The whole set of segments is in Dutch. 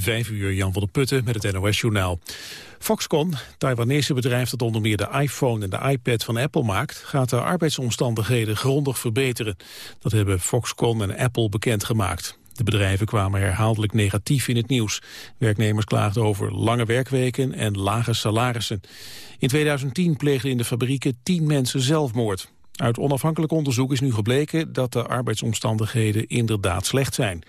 Vijf uur Jan van der Putten met het NOS-journaal. Foxconn, Taiwanese bedrijf dat onder meer de iPhone en de iPad van Apple maakt, gaat de arbeidsomstandigheden grondig verbeteren. Dat hebben Foxconn en Apple bekendgemaakt. De bedrijven kwamen herhaaldelijk negatief in het nieuws. Werknemers klaagden over lange werkweken en lage salarissen. In 2010 pleegden in de fabrieken tien mensen zelfmoord. Uit onafhankelijk onderzoek is nu gebleken dat de arbeidsomstandigheden inderdaad slecht zijn.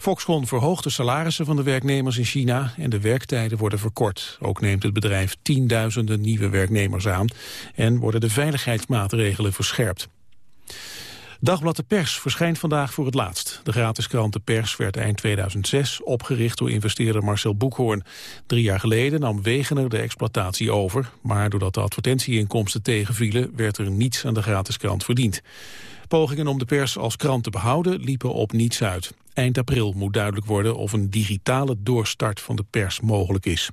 Foxconn verhoogt de salarissen van de werknemers in China en de werktijden worden verkort. Ook neemt het bedrijf tienduizenden nieuwe werknemers aan en worden de veiligheidsmaatregelen verscherpt. Dagblad de Pers verschijnt vandaag voor het laatst. De gratis krant De Pers werd eind 2006 opgericht door investeerder Marcel Boekhoorn. Drie jaar geleden nam Wegener de exploitatie over... maar doordat de advertentieinkomsten tegenvielen... werd er niets aan de gratis krant verdiend. Pogingen om de pers als krant te behouden liepen op niets uit. Eind april moet duidelijk worden of een digitale doorstart van de pers mogelijk is.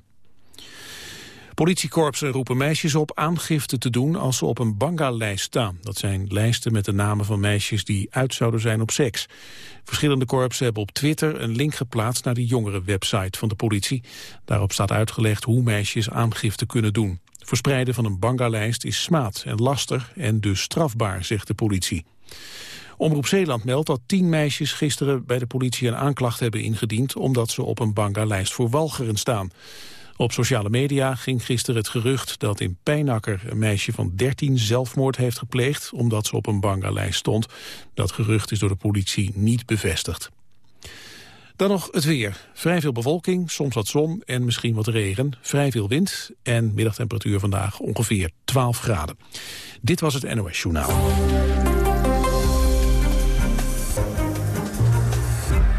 Politiekorpsen roepen meisjes op aangifte te doen als ze op een banga-lijst staan. Dat zijn lijsten met de namen van meisjes die uit zouden zijn op seks. Verschillende korpsen hebben op Twitter een link geplaatst naar de jongere website van de politie. Daarop staat uitgelegd hoe meisjes aangifte kunnen doen. Verspreiden van een banga-lijst is smaad en laster en dus strafbaar, zegt de politie. Omroep Zeeland meldt dat tien meisjes gisteren bij de politie een aanklacht hebben ingediend... omdat ze op een banga-lijst voor walgeren staan. Op sociale media ging gisteren het gerucht dat in Pijnakker een meisje van 13 zelfmoord heeft gepleegd omdat ze op een banga-lijst stond. Dat gerucht is door de politie niet bevestigd. Dan nog het weer. Vrij veel bewolking, soms wat zon en misschien wat regen. Vrij veel wind en middagtemperatuur vandaag ongeveer 12 graden. Dit was het NOS Journaal.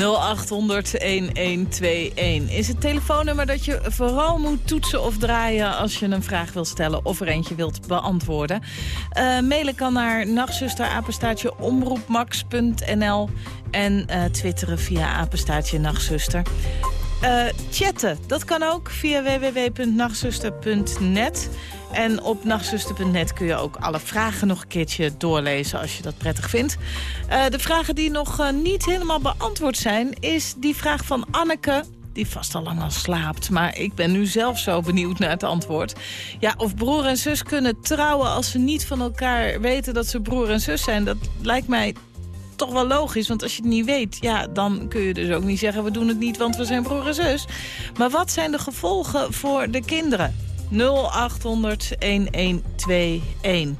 0800-1121 is het telefoonnummer dat je vooral moet toetsen of draaien... als je een vraag wilt stellen of er eentje wilt beantwoorden. Uh, mailen kan naar nachtzusterapenstaatje omroepmax.nl en uh, twitteren via apenstaatje nachtzuster. Uh, chatten, dat kan ook via www.nachtzuster.net. En op nachtzuster.net kun je ook alle vragen nog een keertje doorlezen als je dat prettig vindt. Uh, de vragen die nog uh, niet helemaal beantwoord zijn is die vraag van Anneke die vast al lang al slaapt. Maar ik ben nu zelf zo benieuwd naar het antwoord. Ja, of broer en zus kunnen trouwen als ze niet van elkaar weten dat ze broer en zus zijn. Dat lijkt mij toch wel logisch. Want als je het niet weet, ja, dan kun je dus ook niet zeggen... we doen het niet, want we zijn broer en zus. Maar wat zijn de gevolgen voor de kinderen? 0800 1121.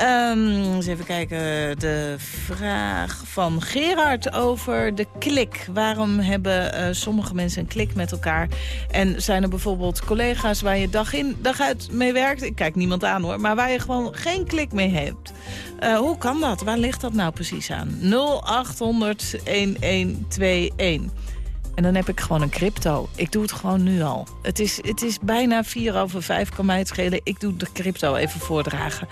Um, eens even kijken, de vraag van Gerard over de klik. Waarom hebben uh, sommige mensen een klik met elkaar? En zijn er bijvoorbeeld collega's waar je dag in, dag uit mee werkt? Ik kijk niemand aan hoor, maar waar je gewoon geen klik mee hebt. Uh, hoe kan dat? Waar ligt dat nou precies aan? 0800 1121. En dan heb ik gewoon een crypto. Ik doe het gewoon nu al. Het is, het is bijna vier over vijf, kan mij het schelen. Ik doe de crypto even voordragen.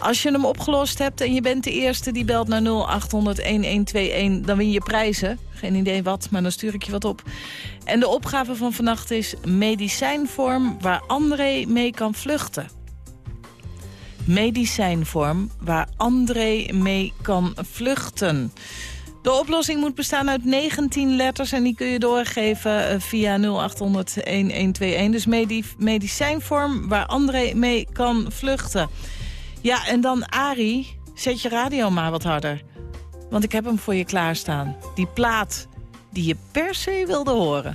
Als je hem opgelost hebt en je bent de eerste die belt naar 0800-1121... dan win je prijzen. Geen idee wat, maar dan stuur ik je wat op. En de opgave van vannacht is medicijnvorm waar André mee kan vluchten. Medicijnvorm waar André mee kan vluchten. De oplossing moet bestaan uit 19 letters en die kun je doorgeven eh, via 0800-1121. Dus medicijnvorm waar André mee kan vluchten. Ja, en dan Ari, zet je radio maar wat harder. Want ik heb hem voor je klaarstaan. Die plaat die je per se wilde horen.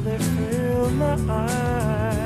they fill my eyes.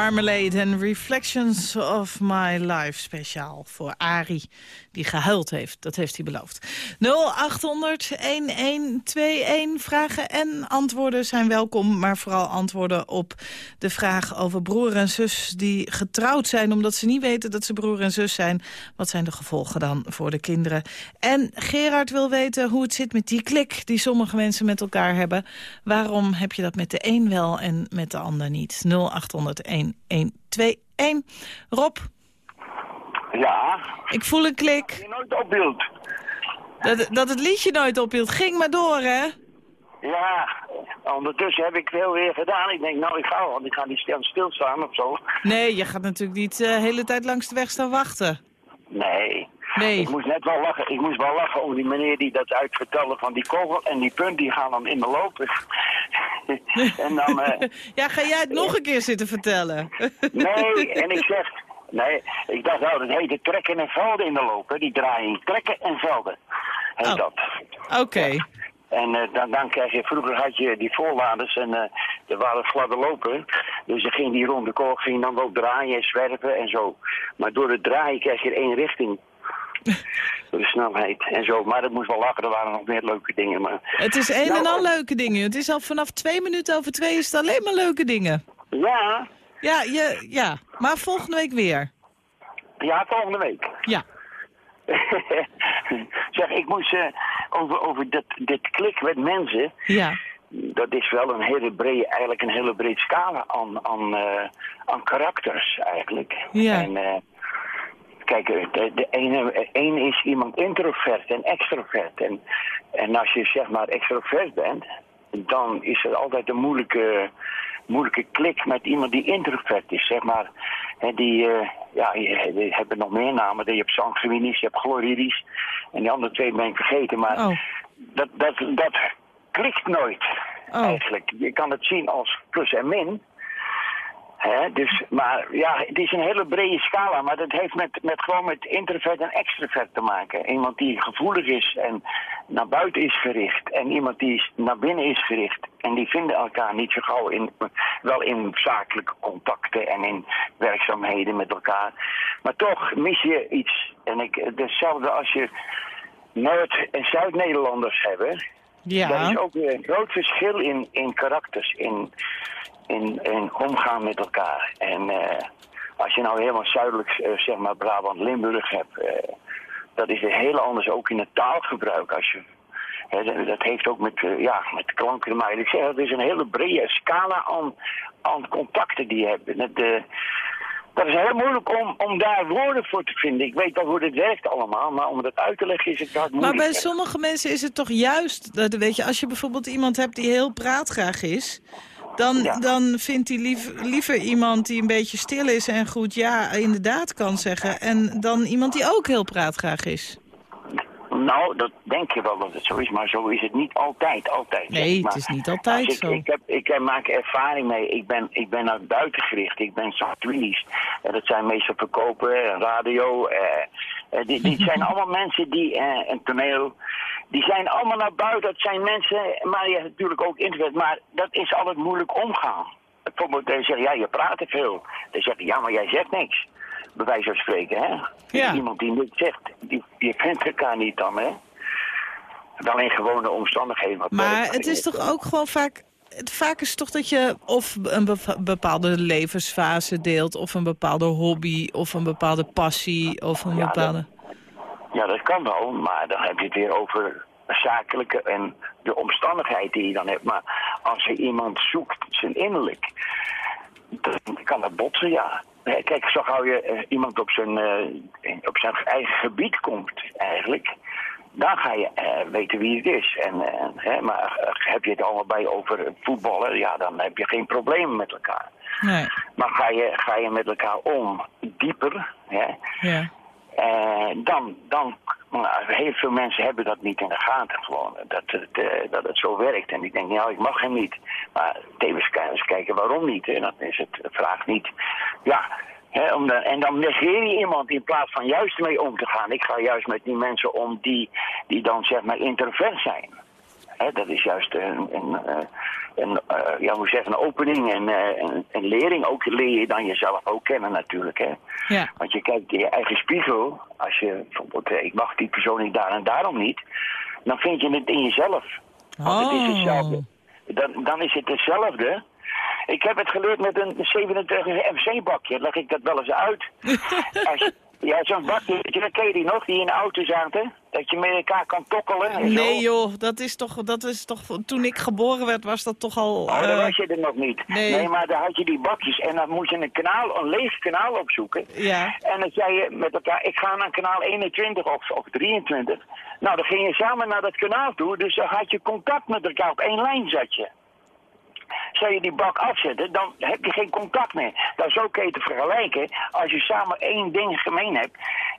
Marmalade en Reflections of My Life speciaal voor Ari, die gehuild heeft. Dat heeft hij beloofd. 0800-1121. Vragen en antwoorden zijn welkom, maar vooral antwoorden op de vraag over broer en zus die getrouwd zijn, omdat ze niet weten dat ze broer en zus zijn. Wat zijn de gevolgen dan voor de kinderen? En Gerard wil weten hoe het zit met die klik die sommige mensen met elkaar hebben. Waarom heb je dat met de een wel en met de ander niet? 0800 1121. Rob? Ja? Ik voel een klik. Je nooit ophield. Dat, dat het liedje nooit ophield. Ging maar door, hè? Ja, ondertussen heb ik veel weer gedaan. Ik denk, nou, ik ga, want ik ga niet stil, stilstaan of zo. Nee, je gaat natuurlijk niet de hele tijd langs de weg staan wachten. Nee. Nee. Ik moest net wel lachen. Ik moest wel lachen om die meneer die dat uitvertelde van die kogel en die punt, die gaan dan in de lopen. en dan... Uh... ja, ga jij het nog een keer zitten vertellen? nee, en ik zeg... Nee, ik dacht nou, dat heette trekken en velden in de lopen. Die draaien trekken en velden. Heet oh. dat. Oké. En uh, dan, dan krijg je, vroeger had je die voorladers en uh, er waren gladde lopen. Dus dan ging die rond de kool, ging dan ook draaien en zwerven en zo. Maar door het draaien krijg je één richting. Door de snelheid en zo. Maar dat moest wel lachen, er waren nog meer leuke dingen. Maar... Het is een en al leuke dingen. Het is al vanaf twee minuten over twee is het alleen maar leuke dingen. Ja. Ja, je, ja. maar volgende week weer. Ja, volgende week. Ja. zeg, ik moest uh, over, over dit, dit klik met mensen. Ja. Dat is wel een hele brede, eigenlijk een hele breed scala aan, aan, uh, aan karakters eigenlijk. Ja. En, uh, kijk, de, de ene, ene is iemand introvert en extrovert. En, en als je zeg maar extrovert bent, dan is er altijd een moeilijke, moeilijke klik met iemand die introvert is. Zeg maar, He, die, uh, ja, hebben nog meer namen. Je hebt sanguinisch, je hebt chloridisch. En die andere twee ben ik vergeten. Maar oh. dat, dat, dat klikt nooit, oh. eigenlijk. Je kan het zien als plus en min. He, dus, maar ja, het is een hele brede scala, maar dat heeft met, met gewoon met introvert en extrovert te maken. Iemand die gevoelig is en naar buiten is gericht en iemand die naar binnen is gericht. En die vinden elkaar niet zo gauw in, wel in zakelijke contacten en in werkzaamheden met elkaar. Maar toch mis je iets. En ik, hetzelfde als je Noord- en Zuid-Nederlanders hebben. Ja. Daar is ook weer een groot verschil in, in karakters, in, in, in omgaan met elkaar. En uh, als je nou helemaal zuidelijk, uh, zeg maar Brabant-Limburg hebt, uh, dat is heel anders ook in het taalgebruik. Als je, hè, dat heeft ook met, ja, met klanken, maar ik zeg, het is een hele brede scala aan, aan contacten die je hebt. Dat is heel moeilijk om, om daar woorden voor te vinden. Ik weet wel hoe dit werkt allemaal, maar om dat uit te leggen is het hard moeilijk. Maar bij sommige mensen is het toch juist, dat, weet je, als je bijvoorbeeld iemand hebt die heel praatgraag is... Dan, Ja. dan vindt hij lief, liever iemand die een beetje stil is en goed ja inderdaad kan zeggen. En dan iemand die ook heel praatgraag is. Nou, dat denk je wel dat het zo is, maar zo is het niet altijd. altijd zeg Nee, maar. het is niet altijd ik, zo. Ik, heb, ik heb, maak ervaring mee. Ik ben, ik ben naar buiten gericht. Ik ben sanguinisch. En dat zijn meestal verkopen, radio. Eh, eh, die, die zijn allemaal mensen die, eh, een toneel, die zijn allemaal naar buiten. Dat zijn mensen, maar je hebt natuurlijk ook internet. Maar dat is altijd moeilijk omgaan. Bijvoorbeeld, hij zegt, ja, je praat te veel. Dan zeg je, ja, maar jij zegt niks. Bij wijze van spreken, hè? Ja. Iemand die niks zegt, die, je kent elkaar niet dan, hè? In gewone omstandigheden. wat Maar het is toch ook gewoon vaak... Het, vaak is het toch dat je of een bepaalde levensfase deelt... of een bepaalde hobby, of een bepaalde passie, of een bepaalde... Ja, dat kan wel, maar dan heb je het weer over zakelijke en de omstandigheid die je dan hebt. Maar als je iemand zoekt, zijn innerlijk, dan kan dat botsen, ja. Eh, Kijk, zo gauw je eh, iemand op zijn, eh, op zijn eigen gebied komt, eigenlijk, dan ga je weten wie het is. En, hè, maar heb je het allemaal bij over voetballen, ja, dan heb je geen problemen met elkaar. Nee, Maar ga je, ga je met elkaar om, dieper, hè, ja. Eh, dan, dan, heel veel mensen hebben dat niet in de gaten gewoon, dat het, eh, dat het zo werkt. En ik denk, nou, ik mag hem niet. Maar tevens eens kijken waarom niet. En dan is het vraag niet, ja, hè, en dan negeer je iemand in plaats van juist mee om te gaan. Ik ga juist met die mensen om die, die dan zeg maar introvert zijn. Hè, dat is juist een, een, eh, een, eh, ja, hoe zeg, een opening en eh, een, een lering. Ook leer je dan jezelf ook kennen natuurlijk. Hè. Ja. Want je kijkt in je eigen spiegel. Als je bijvoorbeeld, ik mag die persoon niet daar en daarom niet. Dan vind je het in jezelf. Want het is Oh. hetzelfde. Dan, dan is het hetzelfde. Ik heb het geleerd met een 27 FC-bakje. Leg ik dat wel eens uit. Als ja, zo'n bakje, dat ken je die nog, die in de auto zaten? Dat je met elkaar kan tokkelen. en zo. Nee joh, dat is, toch, dat is toch... Toen ik geboren werd was dat toch al... Oh, dan eh, was je er nog niet. nee. maar dan had je die bakjes en dan moest je een kanaal, een leeg kanaal opzoeken. Ja. En dan zei je met elkaar, ik ga naar kanaal 21 of, of 23. Nou, dan ging je samen naar dat kanaal toe, dus dan had je contact met elkaar. Op één lijn zat je. Zou je die bak afzetten, dan heb je geen contact meer. Dat is ook kun je te vergelijken als je samen één ding gemeen hebt.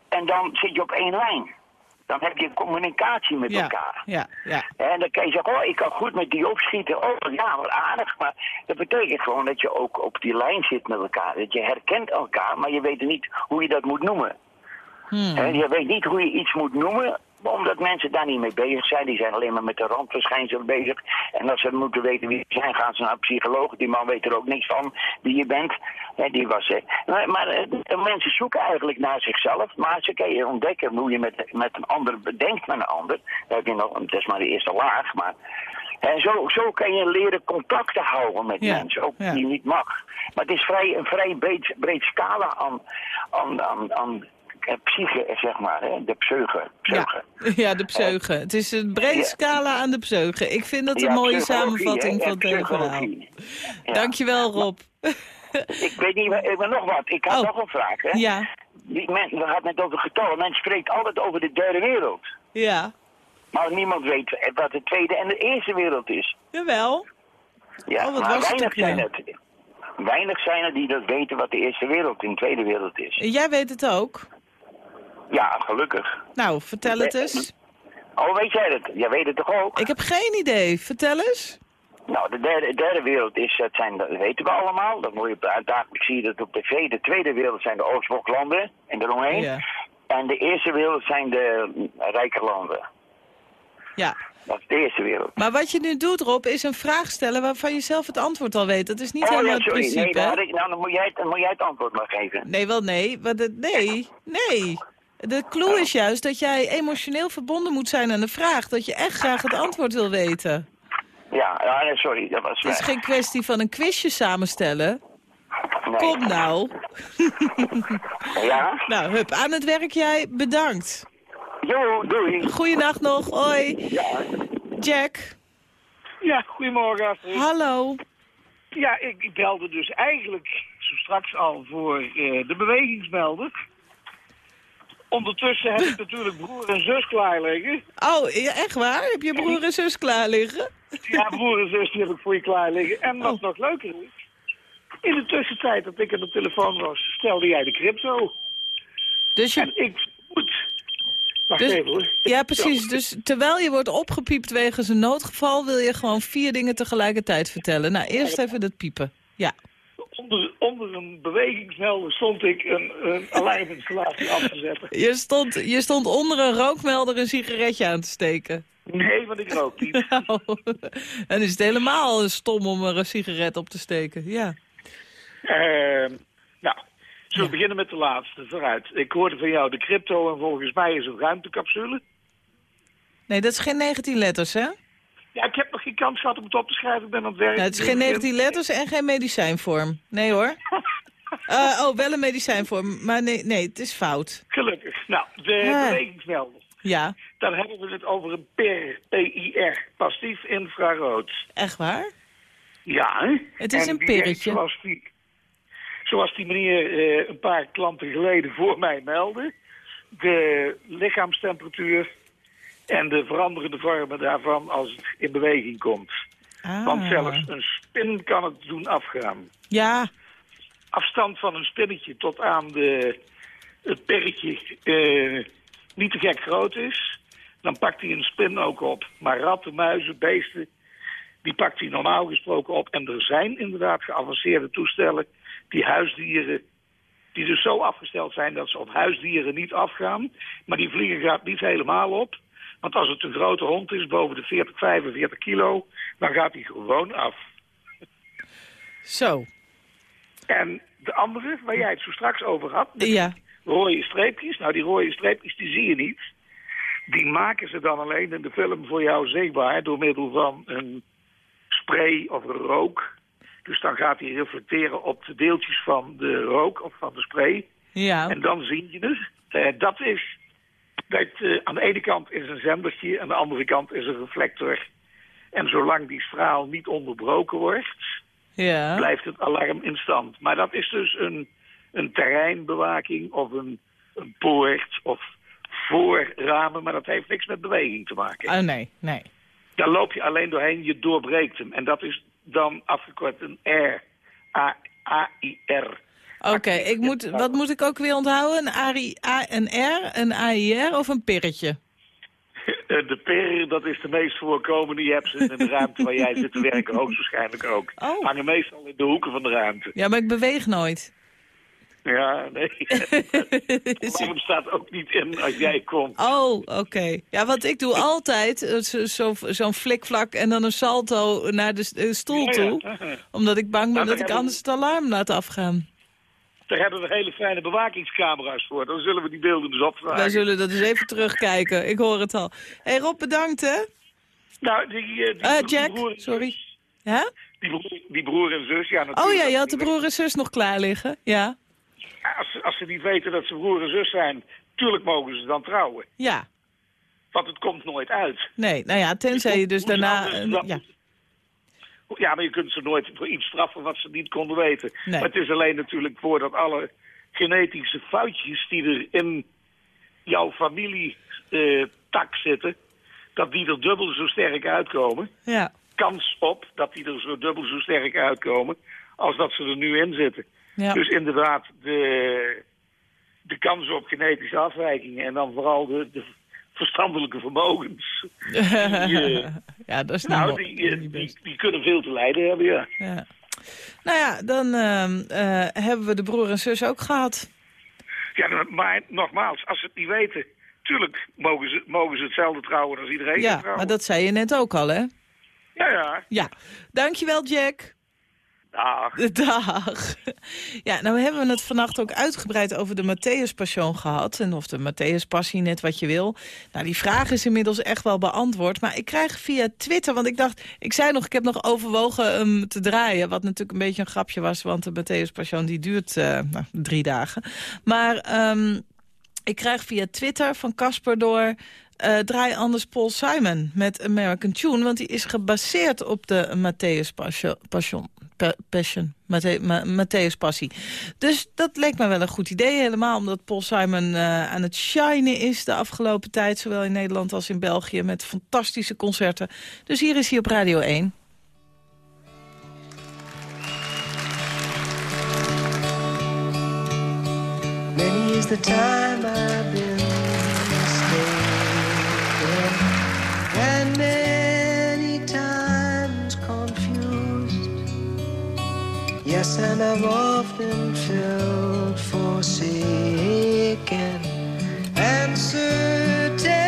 En dan zit je op één lijn. Dan heb je communicatie met ja, elkaar. ja, ja. En dan kan je zeggen, oh, ik kan goed met die opschieten. Oh, ja, wat aardig. Maar dat betekent gewoon dat je ook op die lijn zit met elkaar. Dat je herkent elkaar, maar je weet niet hoe je dat moet noemen. Hmm. Hè, je weet niet hoe je iets moet noemen, omdat mensen daar niet mee bezig zijn. Die zijn alleen maar met de randverschijnselen bezig. En als ze moeten weten wie ze zijn, gaan ze naar een psycholoog. Die man weet er ook niks van wie je bent. Die was, eh, maar maar eh, mensen zoeken eigenlijk naar zichzelf. Maar ze kan je ontdekken hoe je met, met een ander bedenkt met een ander. Heb je nog, dat is maar de eerste laag. Maar en zo, zo kan je leren contacten houden met Ja, mensen, ook ja. die niet mag. Maar het is vrij, een vrij breed, breed scala aan, aan, aan, aan psyche, zeg maar, hè? de pseugen. Ja, ja, de pseugen. Het is een brede Ja. scala aan de pseugen. Ik vind dat een Ja, mooie samenvatting hè, van verhaal. psychologie. Ja. Dankjewel Rob. Ik weet niet, eh, maar nog wat. Ik had Oh. nog een vraag. Hè? Ja, Die men, we hadden het net over getallen. Men spreekt altijd over de derde wereld. ja. Maar niemand weet wat de tweede en de eerste wereld is. Jawel. Ja, Oh, wat maar was weinig zijn het. Weinig zijn er die dat weten wat de eerste wereld en de tweede wereld is. Jij weet het ook. Ja, gelukkig. Nou, vertel het eens. Oh, weet jij het? Jij weet het toch ook? Ik heb geen idee. Vertel eens. Nou, de derde, derde wereld is, dat, zijn, dat weten we allemaal. Dat moet je, dagelijks zie je dat op tv. De tweede wereld zijn de Oostbloklanden en eromheen. Ja. En de eerste wereld zijn de rijke landen. Ja. Dat is de eerste wereld. Maar wat je nu doet, Rob, is een vraag stellen waarvan je zelf het antwoord al weet. Dat is niet oh helemaal ja, het sorry. principe. Nee, ik, nou, dan moet, jij het, dan moet jij het antwoord maar geven. Nee, wel nee. De, nee, nee. De clue is juist dat jij emotioneel verbonden moet zijn aan de vraag. Dat je echt graag het antwoord wil weten. Ja, sorry. Dat was Het is geen kwestie van een quizje samenstellen. Nee. Kom nou. Ja? Nou, hup, aan het werk jij. Bedankt. Jo, doei. Goeiedag nog. Hoi. Ja. Jack. Ja, goedemorgen. Hallo. Ja, ik, ik belde dus eigenlijk zo straks al voor eh, de bewegingsmelder. Ondertussen heb ik natuurlijk broer en zus klaar liggen. Oh, ja, echt waar? Heb je broer en zus klaar liggen? Ja, broer en zus die heb ik voor je klaar liggen. En wat Oh. nog leuker is, in de tussentijd dat ik aan de telefoon was, stelde jij de crypto. Dus je... En ik moet... Wacht Dus- even hoor. Ja, precies. Dus terwijl je wordt opgepiept wegens een noodgeval... wil je gewoon vier dingen tegelijkertijd vertellen. Nou, eerst even dat piepen. Ja. Onder, onder een bewegingsmelder stond ik een, een alarminstallatie af te zetten. Je stond, je stond onder een rookmelder een sigaretje aan te steken. Nee, want ik rook niet. Nou, dan is het helemaal stom om er een sigaret op te steken. Ja. Ehm, nou, zullen we beginnen met de laatste, vooruit. Ik hoorde van jou de crypto en volgens mij is een ruimtecapsule. Nee, dat is geen 19 letters, hè? Ja, ik heb nog geen kans gehad om het op te schrijven. Ik ben aan het werk. Nou, het is geen 19 letters en geen medicijnvorm. Nee hoor. Eh, oh, wel een medicijnvorm. Maar nee, nee, het is fout. Gelukkig. Nou, de Ja. bewegingsmelder. Ja, Dan hebben we het over een PIR, PIR, passief infrarood. echt waar? Ja, hè? Het is En een pirretje. Zoals die, zoals die meneer eh, een paar klanten geleden voor mij meldde. De lichaamstemperatuur en de veranderende vormen daarvan als het in beweging komt. Ah. Want zelfs een spin kan het doen afgaan. Ja, Afstand van een spinnetje tot aan de, het perretje eh, niet te gek groot is, dan pakt hij een spin ook op. Maar ratten, muizen, beesten, die pakt hij normaal gesproken op. En er zijn inderdaad geavanceerde toestellen die huisdieren, die dus zo afgesteld zijn dat ze op huisdieren niet afgaan. Maar die vliegen gaat niet helemaal op. Want als het een grote hond is, boven de 40, 45 kilo, dan gaat hij gewoon af. Zo. En de andere, waar jij het zo straks over had, Ja. rode streepjes. Nou, die rode streepjes, die zie je niet. Die maken ze dan alleen in de film voor jou zichtbaar door middel van een spray of een rook. Dus dan gaat hij reflecteren op de deeltjes van de rook of van de spray. Ja. En dan zie je het. Eh, dat is, dat, eh, aan de ene kant is een zendertje, aan de andere kant is een reflector. En zolang die straal niet onderbroken wordt, Ja. blijft het alarm in stand. Maar dat is dus een, een terreinbewaking of een, een poort of voorramen, maar dat heeft niks met beweging te maken. Oh, nee, nee. Daar loop je alleen doorheen, je doorbreekt hem. En dat is dan afgekort een R. A- A-I-R. Oké, ik moet, wat moet ik ook weer onthouden? Een, ARI, A, een R, een AIR of een pirretje? Eh, De per, dat is de meest voorkomende. Je hebt ze in de ruimte waar jij zit te werken hoogstwaarschijnlijk ook. Oh. Hangen meestal in de hoeken van de ruimte. Ja, maar ik beweeg nooit. Ja, nee. Waarom staat ook niet in als jij komt? Oh, oké. Ja, want ik doe altijd eh, zo- zo- zo'n flikvlak en dan een salto naar de eh, stoel toe. ja. Omdat ik bang ben Nou, dat ik anders het alarm laat afgaan. Daar hebben we hele fijne bewakingscamera's voor. Dan zullen we die beelden dus opvragen. Wij zullen dat eens even terugkijken. Ik hoor het al. Hé hey Rob, bedankt hè. Nou, die, eh, die, Jack, broer en sorry. zus- Ja? Die broer, die broer en zus, ja natuurlijk. Oh ja, je had de broer en zus nog klaar liggen. Ja. Als, ze- als ze niet weten dat ze broer en zus zijn, tuurlijk mogen ze dan trouwen. Ja. Want het komt nooit uit. Nee, nou ja, tenzij je dus daarna... ja. Ja, maar je kunt ze nooit voor iets straffen wat ze niet konden weten. Nee. Maar het is alleen natuurlijk voordat alle genetische foutjes die er in jouw familietak zitten, dat die er dubbel zo sterk uitkomen. ja. Kans op dat die er zo dubbel zo sterk uitkomen als dat ze er nu in zitten. Ja. Dus inderdaad, de, de kans op genetische afwijkingen en dan vooral de, de verstandelijke vermogens. Die, eh, ja, dat is nou, die, eh, die, kunnen veel te lijden hebben, ja. Ja. Nou ja, dan ehm, eh, hebben we de broer en zus ook gehad. ja. Maar nogmaals, als ze het niet weten, tuurlijk mogen ze, mogen ze hetzelfde trouwen als iedereen Ja, trouwen. maar dat zei je net ook al, hè? Ja, ja. Ja. Dankjewel, Jack. Dag. Dag. Ja, nou hebben we het vannacht ook uitgebreid over de Matthäus Passion gehad. En of de Matthäus Passie, net wat je wil. Nou, die vraag is inmiddels echt wel beantwoord. Maar ik krijg via Twitter, want ik dacht... Ik zei nog, ik heb nog overwogen hem te draaien. Wat natuurlijk een beetje een grapje was, want de Matthäus Passion die duurt eh, nou, drie dagen. Maar ehm, ik krijg via Twitter van Casper door... eh, draai anders Paul Simon met American Tune. Want die is gebaseerd op de Matthäus Passion. Passion. Pa- Passion. Matthä- Ma- Matthäus Passie. Dus dat leek me wel een goed idee. Helemaal omdat Paul Simon eh, aan het shinen is de afgelopen tijd. Zowel in Nederland als in België. Met fantastische concerten. Dus hier is hij op Radio 1. Many is the time Yes, and I've often felt forsaken, and certainly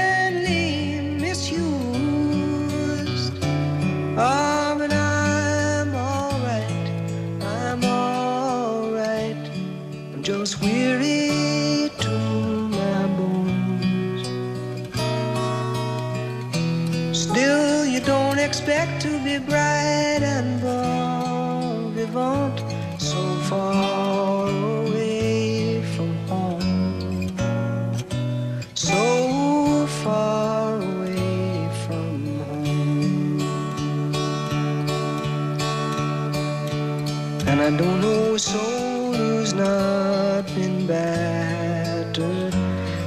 misused. Oh, but I'm alright, I'm alright. I'm just weary to my bones. Still, you don't expect to be bright And I don't know a soul who's not been battered.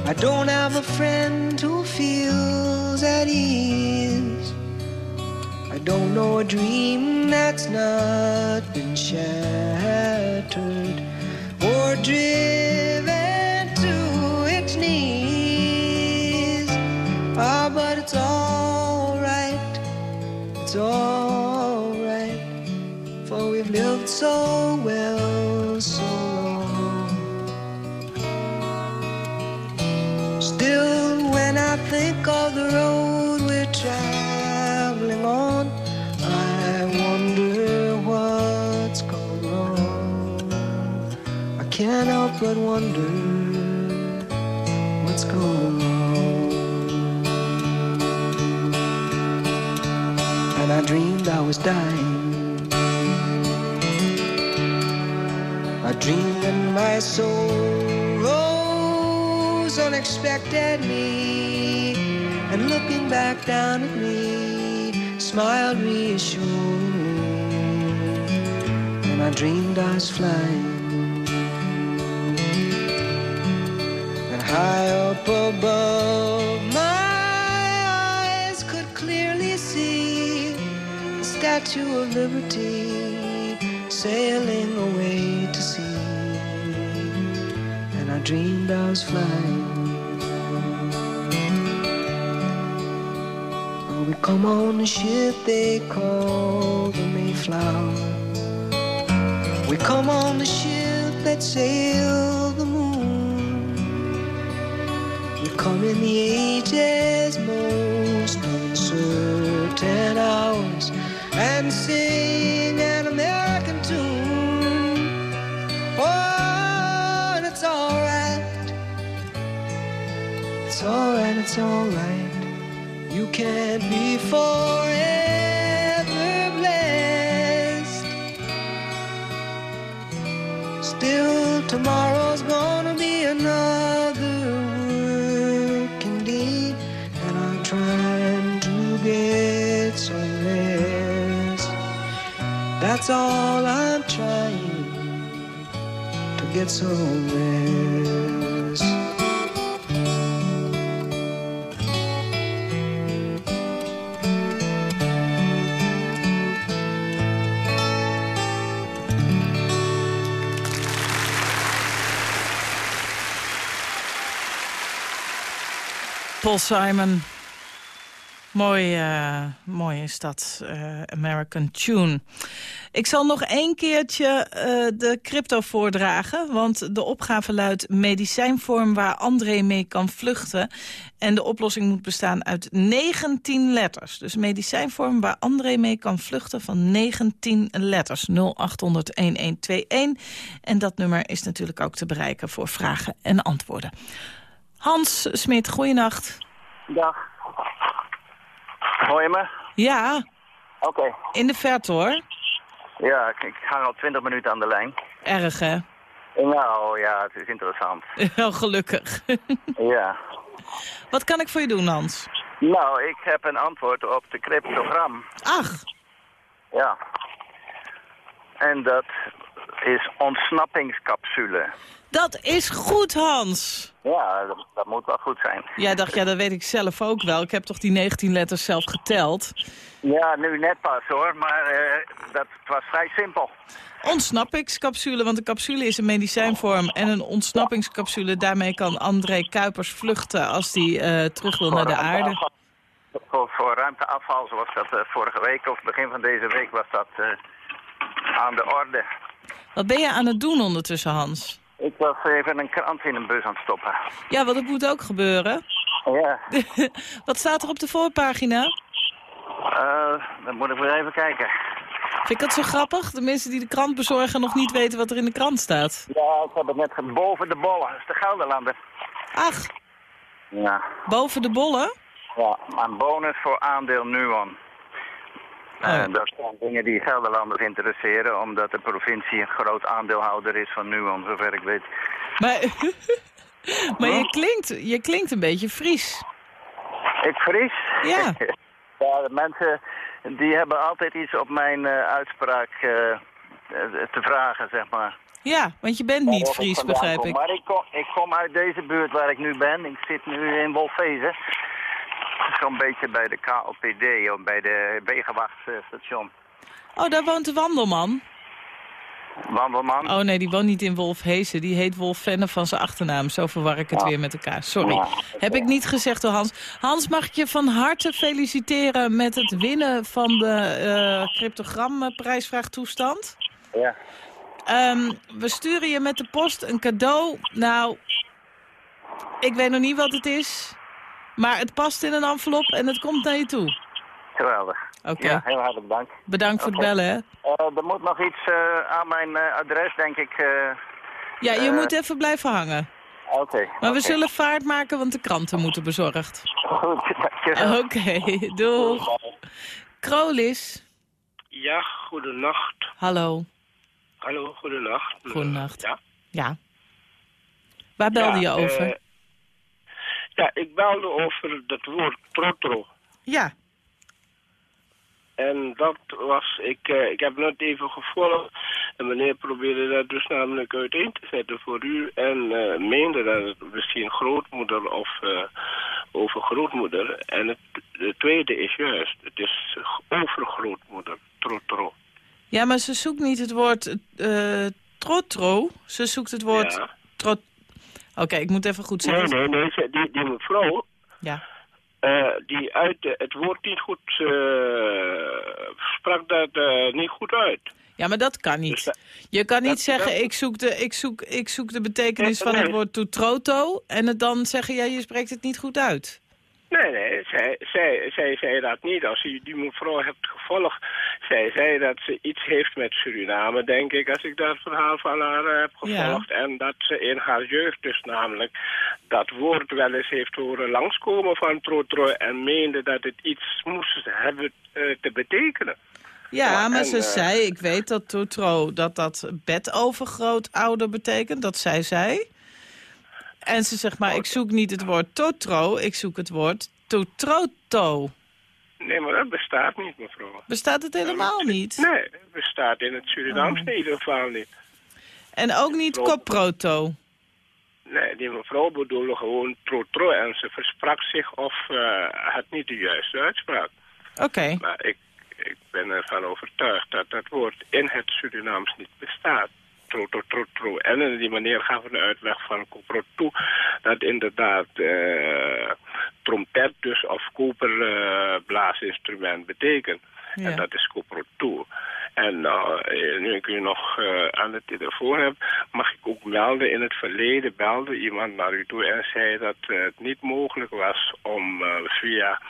I don't have a friend who feels at ease. I don't know a dream that's not been shattered or driven to its knees. Ah, but it's alright. It's alright so well so long. Still, when I think of the road we're traveling on, I wonder what's gone wrong. I can't help but wonder what's gone wrong. And I dreamed I was dying. I dreamed my soul rose unexpectedly and looking back down at me smiled reassuringly. And I dreamed I was flying. And high up above, my eyes could clearly see the Statue of Liberty sailing away dreamed I was flying. We come on the ship they call the Mayflower. We come on the ship that sailed the moon. We come in the age's most uncertain hours and sing It's alright, it's alright. You can't be forever blessed. Still, tomorrow's gonna be another working day, and I'm trying to get some rest. That's all I'm trying to get some rest. Paul Simon. Mooi, eh, mooi is dat, eh, American Tune. Ik zal nog één keertje eh, de crypto voordragen... want de opgave luidt medicijnvorm waar André mee kan vluchten. En de oplossing moet bestaan uit 19 letters. Dus medicijnvorm waar André mee kan vluchten van 19 letters. 0800-1121. En dat nummer is natuurlijk ook te bereiken voor vragen en antwoorden. Hans Smit, goeienacht. Dag. Hoor je me? Ja, Oké. in de verte hoor. Ja, ik, ik hang al twintig minuten aan de lijn. Erg hè? Nou ja, het is interessant. Wel gelukkig. Ja. Wat kan ik voor je doen, Hans? Nou, ik heb een antwoord op de cryptogram. Ach, Ja. En dat is ontsnappingscapsule. dat is goed, Hans. Ja, dat, dat moet wel goed zijn. Jij dacht, ja, dat weet ik zelf ook wel. Ik heb toch die 19 letters zelf geteld. Ja, nu net pas hoor, maar eh, dat het was vrij simpel. Ontsnappingscapsule, want een capsule is een medicijnvorm. En een ontsnappingscapsule, daarmee kan André Kuipers vluchten als hij eh, terug wil naar de aarde. Voor, voor ruimteafval, zoals dat eh, vorige week of begin van deze week was dat aan de orde. Wat ben je aan het doen ondertussen, Hans? Ik was even een krant in een bus aan het stoppen. Ja, want dat moet ook gebeuren. Ja, Wat staat er op de voorpagina? eh, dan moet ik weer even kijken. Vind ik dat zo grappig? De mensen die de krant bezorgen nog niet weten wat er in de krant staat. Ja, ik heb het net boven de bollen. Dat is de Gelderlander. Ach, Ja, boven de bollen? ja. een bonus voor aandeel Nuon. Oh. Eh, dat zijn dingen die Gelderlanders interesseren, omdat de provincie een groot aandeelhouder is van Nuon, zover ik weet. Maar, maar je, klinkt, je klinkt een beetje Fries. Ik vries. Ja. ja, de mensen die hebben altijd iets op mijn eh, uitspraak eh, te vragen, zeg maar. Ja, want je bent niet Fries, begrijp ik. Maar ik kom, ik kom uit deze buurt waar ik nu ben. Ik zit nu in Wolfezen. Zo'n beetje bij de KOPD, bij de Wegenwachtstation. Oh, daar woont de wandelman. Wandelman. Oh nee, die woont niet in Wolfhezen. Die heet Wolf Venne van zijn achternaam. Zo verwar ik het weer met elkaar. Sorry. Ja. Heb ik niet gezegd door Hans. Hans, mag ik je van harte feliciteren met het winnen van de eh cryptogram prijsvraagtoestand. Ja. Ehm, we sturen je met de post een cadeau. Nou, ik weet nog niet wat het is. Maar het past in een envelop en het komt naar je toe. Geweldig. Oké. Ja, heel hartelijk dank. Bedankt voor het bellen, hè. Eh, er moet nog iets eh, aan mijn eh, adres, denk ik, eh, Ja, je moet even blijven hangen. Oké. Maar we zullen vaart maken, want de kranten moeten bezorgd. Goed, dankjewel. Oké, doeg. Krolis, Ja, goedenacht. hallo. Hallo, goedenacht. Goedenacht. Ja. Ja. Waar belde Ja, je over? Ja, ik belde over dat woord trotro. ja. En dat was, ik, eh, ik heb net even gevolgd. En meneer probeerde dat dus namelijk uiteen te zetten voor u. En eh, meende dat het misschien grootmoeder of uh, overgrootmoeder. En het, de tweede is juist, het is overgrootmoeder, trotro. Ja, maar ze zoekt niet het woord trotro. Ze zoekt het woord Ja. trot... Oké, ik moet even goed Nee, zeggen. nee, nee, ze- die, die mevrouw, Ja. eh, die uitte het woord niet goed, eh, sprak dat eh, niet goed uit. ja, maar dat kan Dus niet. dat- Je kan niet dat- zeggen, dat- ik, zoek de, ik, zoek, ik zoek de betekenis Nee, van het nee. woord toetroto... en het dan zeggen, ja, je spreekt het niet goed uit. Nee, nee, zij, zij, zij zei dat niet. Als u die mevrouw hebt gevolgd, zij zei dat ze iets heeft met Suriname, denk ik, als ik dat verhaal van haar eh, heb Ja. gevolgd. En dat ze in haar jeugd dus namelijk dat woord wel eens heeft horen langskomen van trotro en meende dat het iets moest hebben eh, te betekenen. Ja, Ja, maar en, ze eh, zei, ik weet dat totro, dat dat bedovergrootouder betekent. Dat zei zij. En ze zegt, maar ik zoek niet het woord totro, ik zoek het woord totroto. Nee, maar dat bestaat niet, mevrouw. Bestaat het helemaal niet? Nee, het bestaat in het Surinaams Oh. in ieder geval niet. En ook niet Klopt. koproto. Nee, die mevrouw bedoelde gewoon trotro en ze versprak zich of eh, had niet de juiste uitspraak. Oké, Maar ik, ik ben ervan overtuigd dat dat woord in het Surinaams niet bestaat. Tro, tro, tro, tro. En die manier gaf een uitleg van Koprotu dat inderdaad eh, trompet dus of koperblaasinstrument betekent. Ja. En dat is Koprotu. En nou, eh, nu ik u nog eh, aan de telefoon heb, mag ik ook melden. In het verleden belde iemand naar u toe en zei dat het niet mogelijk was om eh, via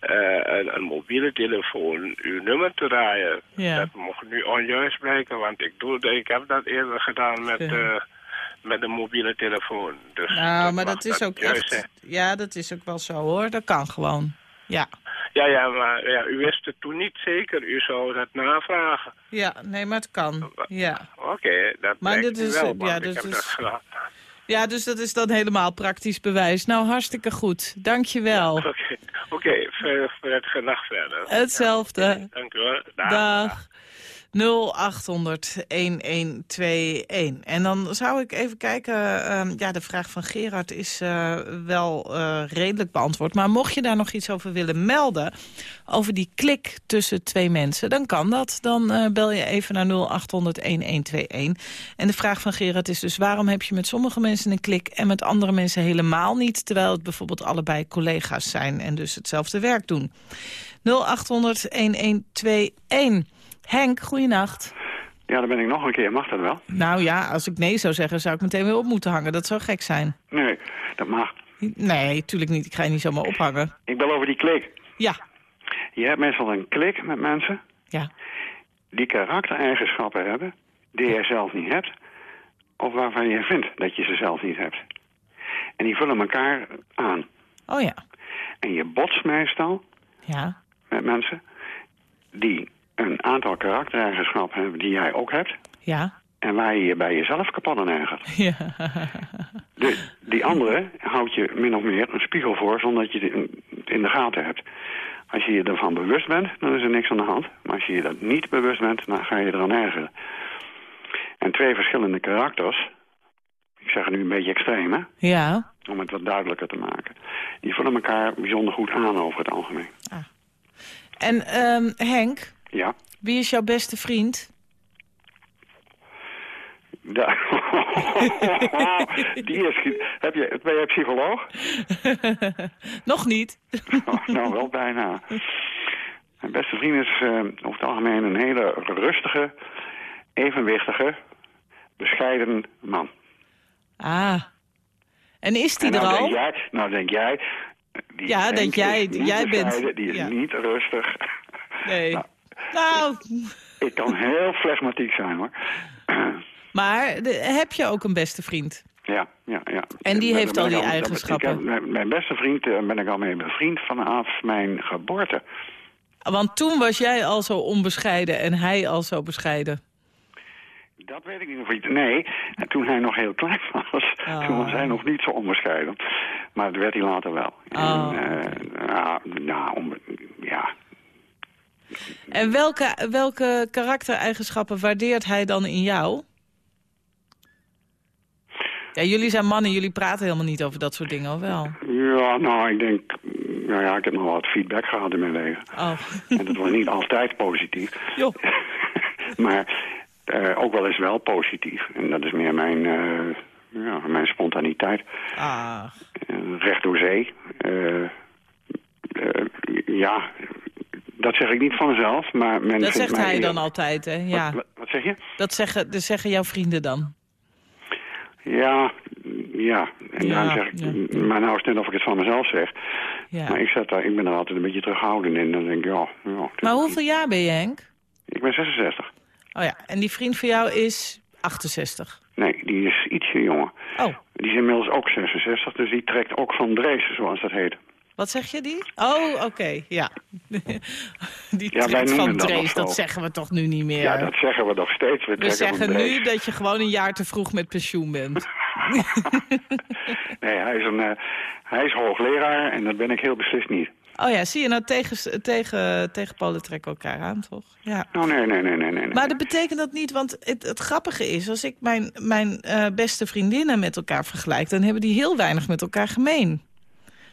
een, een mobiele telefoon uw nummer te draaien. Ja. Dat mocht nu onjuist blijken, want ik, doe, ik heb dat eerder gedaan met, Ja. met een mobiele telefoon. Dus nou, maar dat is ook echt... zijn. Ja, dat is ook wel zo hoor, dat kan gewoon. Ja, Ja, ja, maar ja, u wist het toen niet zeker. U zou dat navragen. ja nee, maar het kan. Ja. Oké, dat Maar dit is, wel, ja, ik dit heb is- dat ja, dus dat is dan helemaal praktisch bewijs. Nou, hartstikke goed. Dank je wel. Oké, oké, voor, voor het genacht verder. Hetzelfde. Dank u wel. Dag. Dag. 0800 1121. En dan zou ik even kijken. ehm, ja, de vraag van Gerard is eh, wel eh, redelijk beantwoord. Maar mocht je daar nog iets over willen melden... over die klik tussen twee mensen, dan kan dat. Dan eh, bel je even naar 0800 1121. En de vraag van Gerard is dus... waarom heb je met sommige mensen een klik... en met andere mensen helemaal niet... terwijl het bijvoorbeeld allebei collega's zijn... en dus hetzelfde werk doen. 0800-1121. Henk, goeienacht. Ja, dan ben ik nog een keer. Mag dat wel? Nou ja, als ik nee zou zeggen, zou ik meteen weer op moeten hangen. Dat zou gek zijn. Nee, dat mag. Nee, tuurlijk niet. Ik ga je niet zomaar ophangen. Ik bel over die klik. Ja, Je hebt meestal een klik met mensen ja. die karaktereigenschappen hebben die je zelf niet hebt. Of waarvan je vindt dat je ze zelf niet hebt. En die vullen elkaar aan. Oh ja. En je botst meestal Ja, met mensen die een aantal karaktereigenschappen hebben die jij ook hebt. ja, En waar je je bij jezelf kapot aan ergert. ja. De, die andere houdt je min of meer een spiegel voor zonder dat je het in, de gaten hebt. Als je je ervan bewust bent, dan is er niks aan de hand. Maar als je je dat niet bewust bent, dan ga je eraan ergeren. En twee verschillende karakters, ik zeg het nu een beetje extreem, hè, Ja. om het wat duidelijker te maken. Die vullen elkaar bijzonder goed aan over het algemeen. En ehm, Henk, Ja. wie is jouw beste vriend? Die is, heb je, ben je psycholoog? Nog niet. Oh, nou, wel bijna. Mijn beste vriend is eh, over het algemeen een hele rustige, evenwichtige, bescheiden man. Ah. En is die En er nou al? Denk jij, nou denk jij... Die Ja, dat Henk jij- jij bent- Die is ja. niet rustig. Nee. Nou. Nou, Ik kan heel flegmatiek zijn, hoor. Maar de- heb je ook een beste vriend? Ja, ja, ja. En die heeft al die eigenschappen? ik mijn- mijn beste vriend eh, ben ik al mee bevriend vanaf mijn geboorte. Want toen was jij al zo onbescheiden en hij al zo bescheiden. Dat weet ik niet of hij... Nee, en toen hij nog heel klein was, Ah. toen was hij nog niet zo onbescheiden. Maar dat werd hij later wel. Oh. En, ja, nou, om, ja, En welke, welke karaktereigenschappen waardeert hij dan in jou? Ja, jullie zijn mannen, jullie praten helemaal niet over dat soort dingen, of wel? ja, nou, ik denk... Nou ja, ik heb nog wel wat feedback gehad in mijn leven. Oh, En dat was niet altijd positief. joh. maar eh, ook wel eens wel positief. En dat is meer mijn, eh, ja, mijn spontaniteit. Ah, Eh, recht door zee. Ja, dat zeg ik niet van mezelf, maar men dat zegt mij hij dan altijd, hè? Ja, Wat, wat, wat zeg je? dat zeggen, dat zeggen jouw vrienden dan. Ja, ja. En Ja, daarom zeg ik, ja. maar nou is het net of ik het van mezelf zeg. Ja. Maar ik, zet daar, ik ben er altijd een beetje terughoudend in. Dan denk ik, ja, ja Maar hoeveel jaar ben je, Henk? ik ben 66. Oh ja, en die vriend van jou is 68. Nee, die is ietsje jonger. Oh, Die is inmiddels ook 66, dus die trekt ook van Drees, zoals dat heet. Wat zeg je die? Oh, oké, ja. die Ja, wij van Drees, dat zeggen we toch nu niet meer? Ja, dat zeggen we nog steeds. We, zeggen nu dat je gewoon een jaar te vroeg met pensioen bent. Nee, hij is, een, eh, hij is hoogleraar en dat ben ik heel beslist niet. Oh ja, zie je, nou tegen, tegen, tegenpolen trekken elkaar aan, toch? Ja. Oh, nee, nee, nee, nee, nee. nee. Maar dat betekent dat niet, want het, het grappige is... als ik mijn, mijn eh, beste vriendinnen met elkaar vergelijk... dan hebben die heel weinig met elkaar gemeen.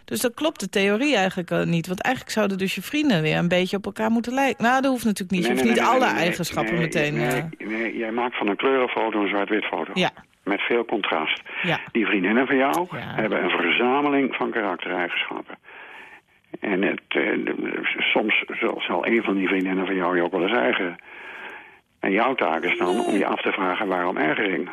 Dus dan klopt de theorie eigenlijk niet. Want eigenlijk zouden dus je vrienden weer een beetje op elkaar moeten lijken. Nou, dat hoeft natuurlijk niet. Je hoeft nee, niet nee, alle eigenschappen meteen... Nee, eh, nee, jij maakt van een kleurenfoto een zwart-wit foto. Ja. Met veel contrast. ja. Die vriendinnen van jou Ja. hebben een verzameling van karaktereigenschappen. En het, eh, soms zal, een van die vriendinnen van jou je ook wel eens ergeren. En jouw taak is dan om je af te vragen waarom ergering.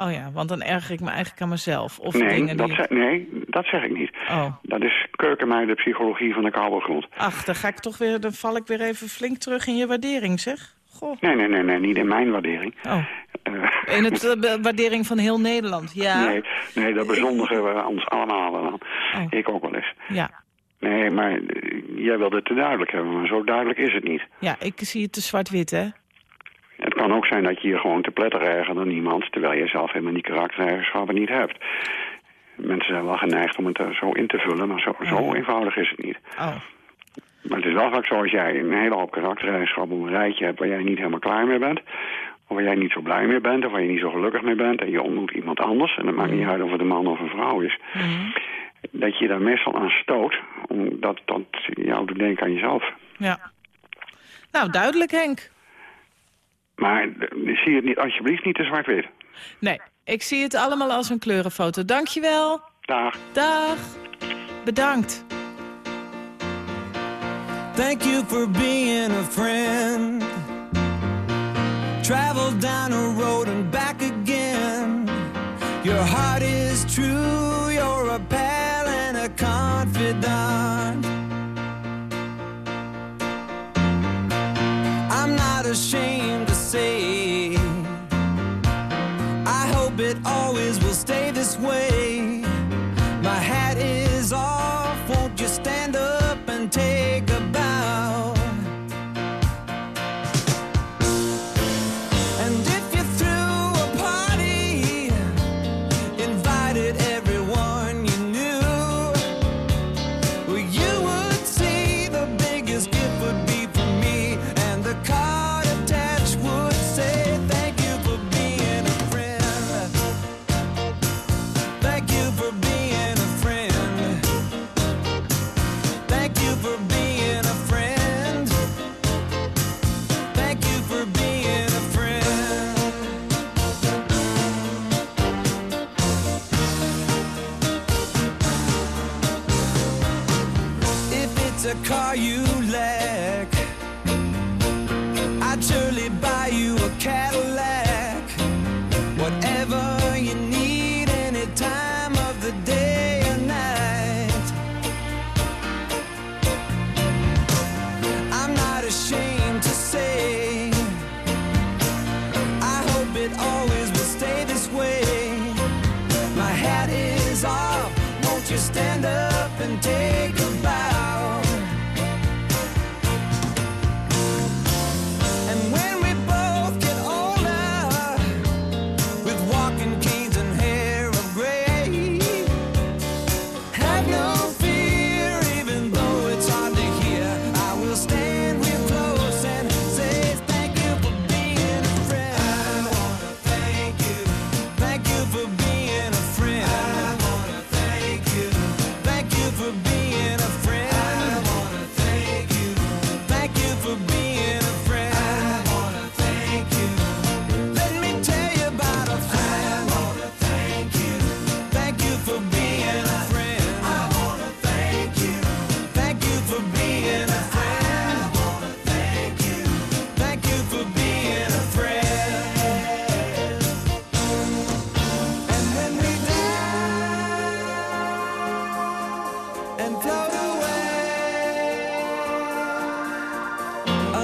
Oh ja, want dan erger ik me eigenlijk aan mezelf. Of Nee dingen dat, die... zeg, nee, dat zeg ik niet. Oh, Dat is keukenmeiden psychologie van de koude grond. ach, dan ga ik toch weer... dan val ik weer even flink terug in je waardering, zeg. Goh. Nee, nee, nee, nee, niet in mijn waardering. Oh, Eh, in het eh, waardering van heel Nederland, ja. nee, nee, dat bezondigen we ons allemaal wel aan. Oh. Ik ook wel eens. Ja. Nee, maar eh, jij wilde het te duidelijk hebben, maar zo duidelijk is het niet. ja, ik zie het te zwart-wit, hè. Het kan ook zijn dat je je gewoon te pletter ergert dan iemand... terwijl je zelf helemaal die karaktereigenschappen niet hebt. Mensen zijn wel geneigd om het er zo in te vullen, maar zo, zo eenvoudig is het niet. Oh, Maar het is wel vaak zo als jij een hele hoop karaktereigenschappen op een rijtje hebt... waar jij niet helemaal klaar mee bent... of waar jij niet zo blij mee bent of waar je niet zo gelukkig mee bent... en je ontmoet iemand anders, en het maakt niet uit of het een man of een vrouw is... dat je daar meestal aan stoot, omdat dat jou doet denken aan jezelf. ja. Nou, duidelijk, Henk. Maar eh, zie het niet, alsjeblieft niet te zwart-wit. Nee, ik zie het allemaal als een kleurenfoto. Dankjewel. Dag. Dag. Bedankt. Thank you for being a friend. Travel down a road and back again. Your heart is true, you're a pal and a confidant.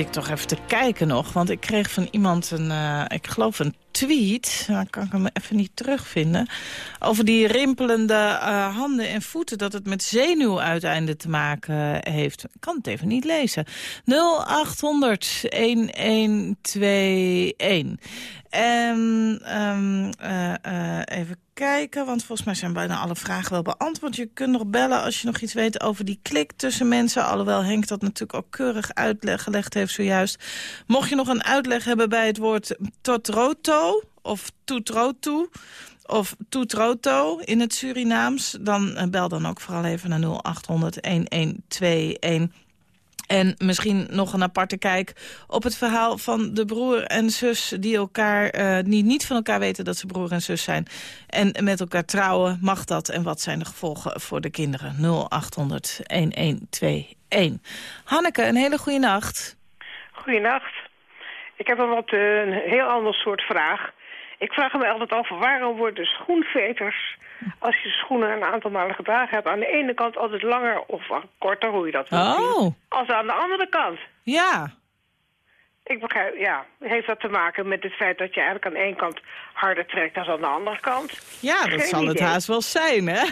Everything. Toch even te kijken nog, want ik kreeg van iemand een, eh, ik geloof een tweet, dan kan ik hem even niet terugvinden, over die rimpelende eh, handen en voeten, dat het met zenuwuiteinden te maken heeft. Ik kan het even niet lezen. 0800 1121. En eh, eh, even kijken, want volgens mij zijn bijna alle vragen wel beantwoord. Je kunt nog bellen als je nog iets weet over die klik tussen mensen. Alhoewel Henk dat natuurlijk ook keurig uitgelegd heeft Mocht je nog een uitleg hebben bij het woord totroto of toetrotu of toetroto in het Surinaams... dan eh, bel dan ook vooral even naar 0800-1121... En misschien nog een aparte kijk op het verhaal van de broer en zus... die elkaar eh, die niet van elkaar weten dat ze broer en zus zijn. En met elkaar trouwen, mag dat? En wat zijn de gevolgen voor de kinderen? 0800-1121. Hanneke, een hele goede nacht. Goedenacht. Ik heb een wat eh, een heel ander soort vraag. Ik vraag me altijd af, waarom worden schoenveters, als je schoenen een aantal malen gedragen hebt, aan de ene kant altijd langer of korter, hoe je dat wil Oh. zien, als aan de andere kant? Ja. Ik begrijp, ja, heeft dat te maken met het feit dat je eigenlijk aan één kant harder trekt dan aan de andere kant? Ja, dat Geen zal het haast wel zijn, hè?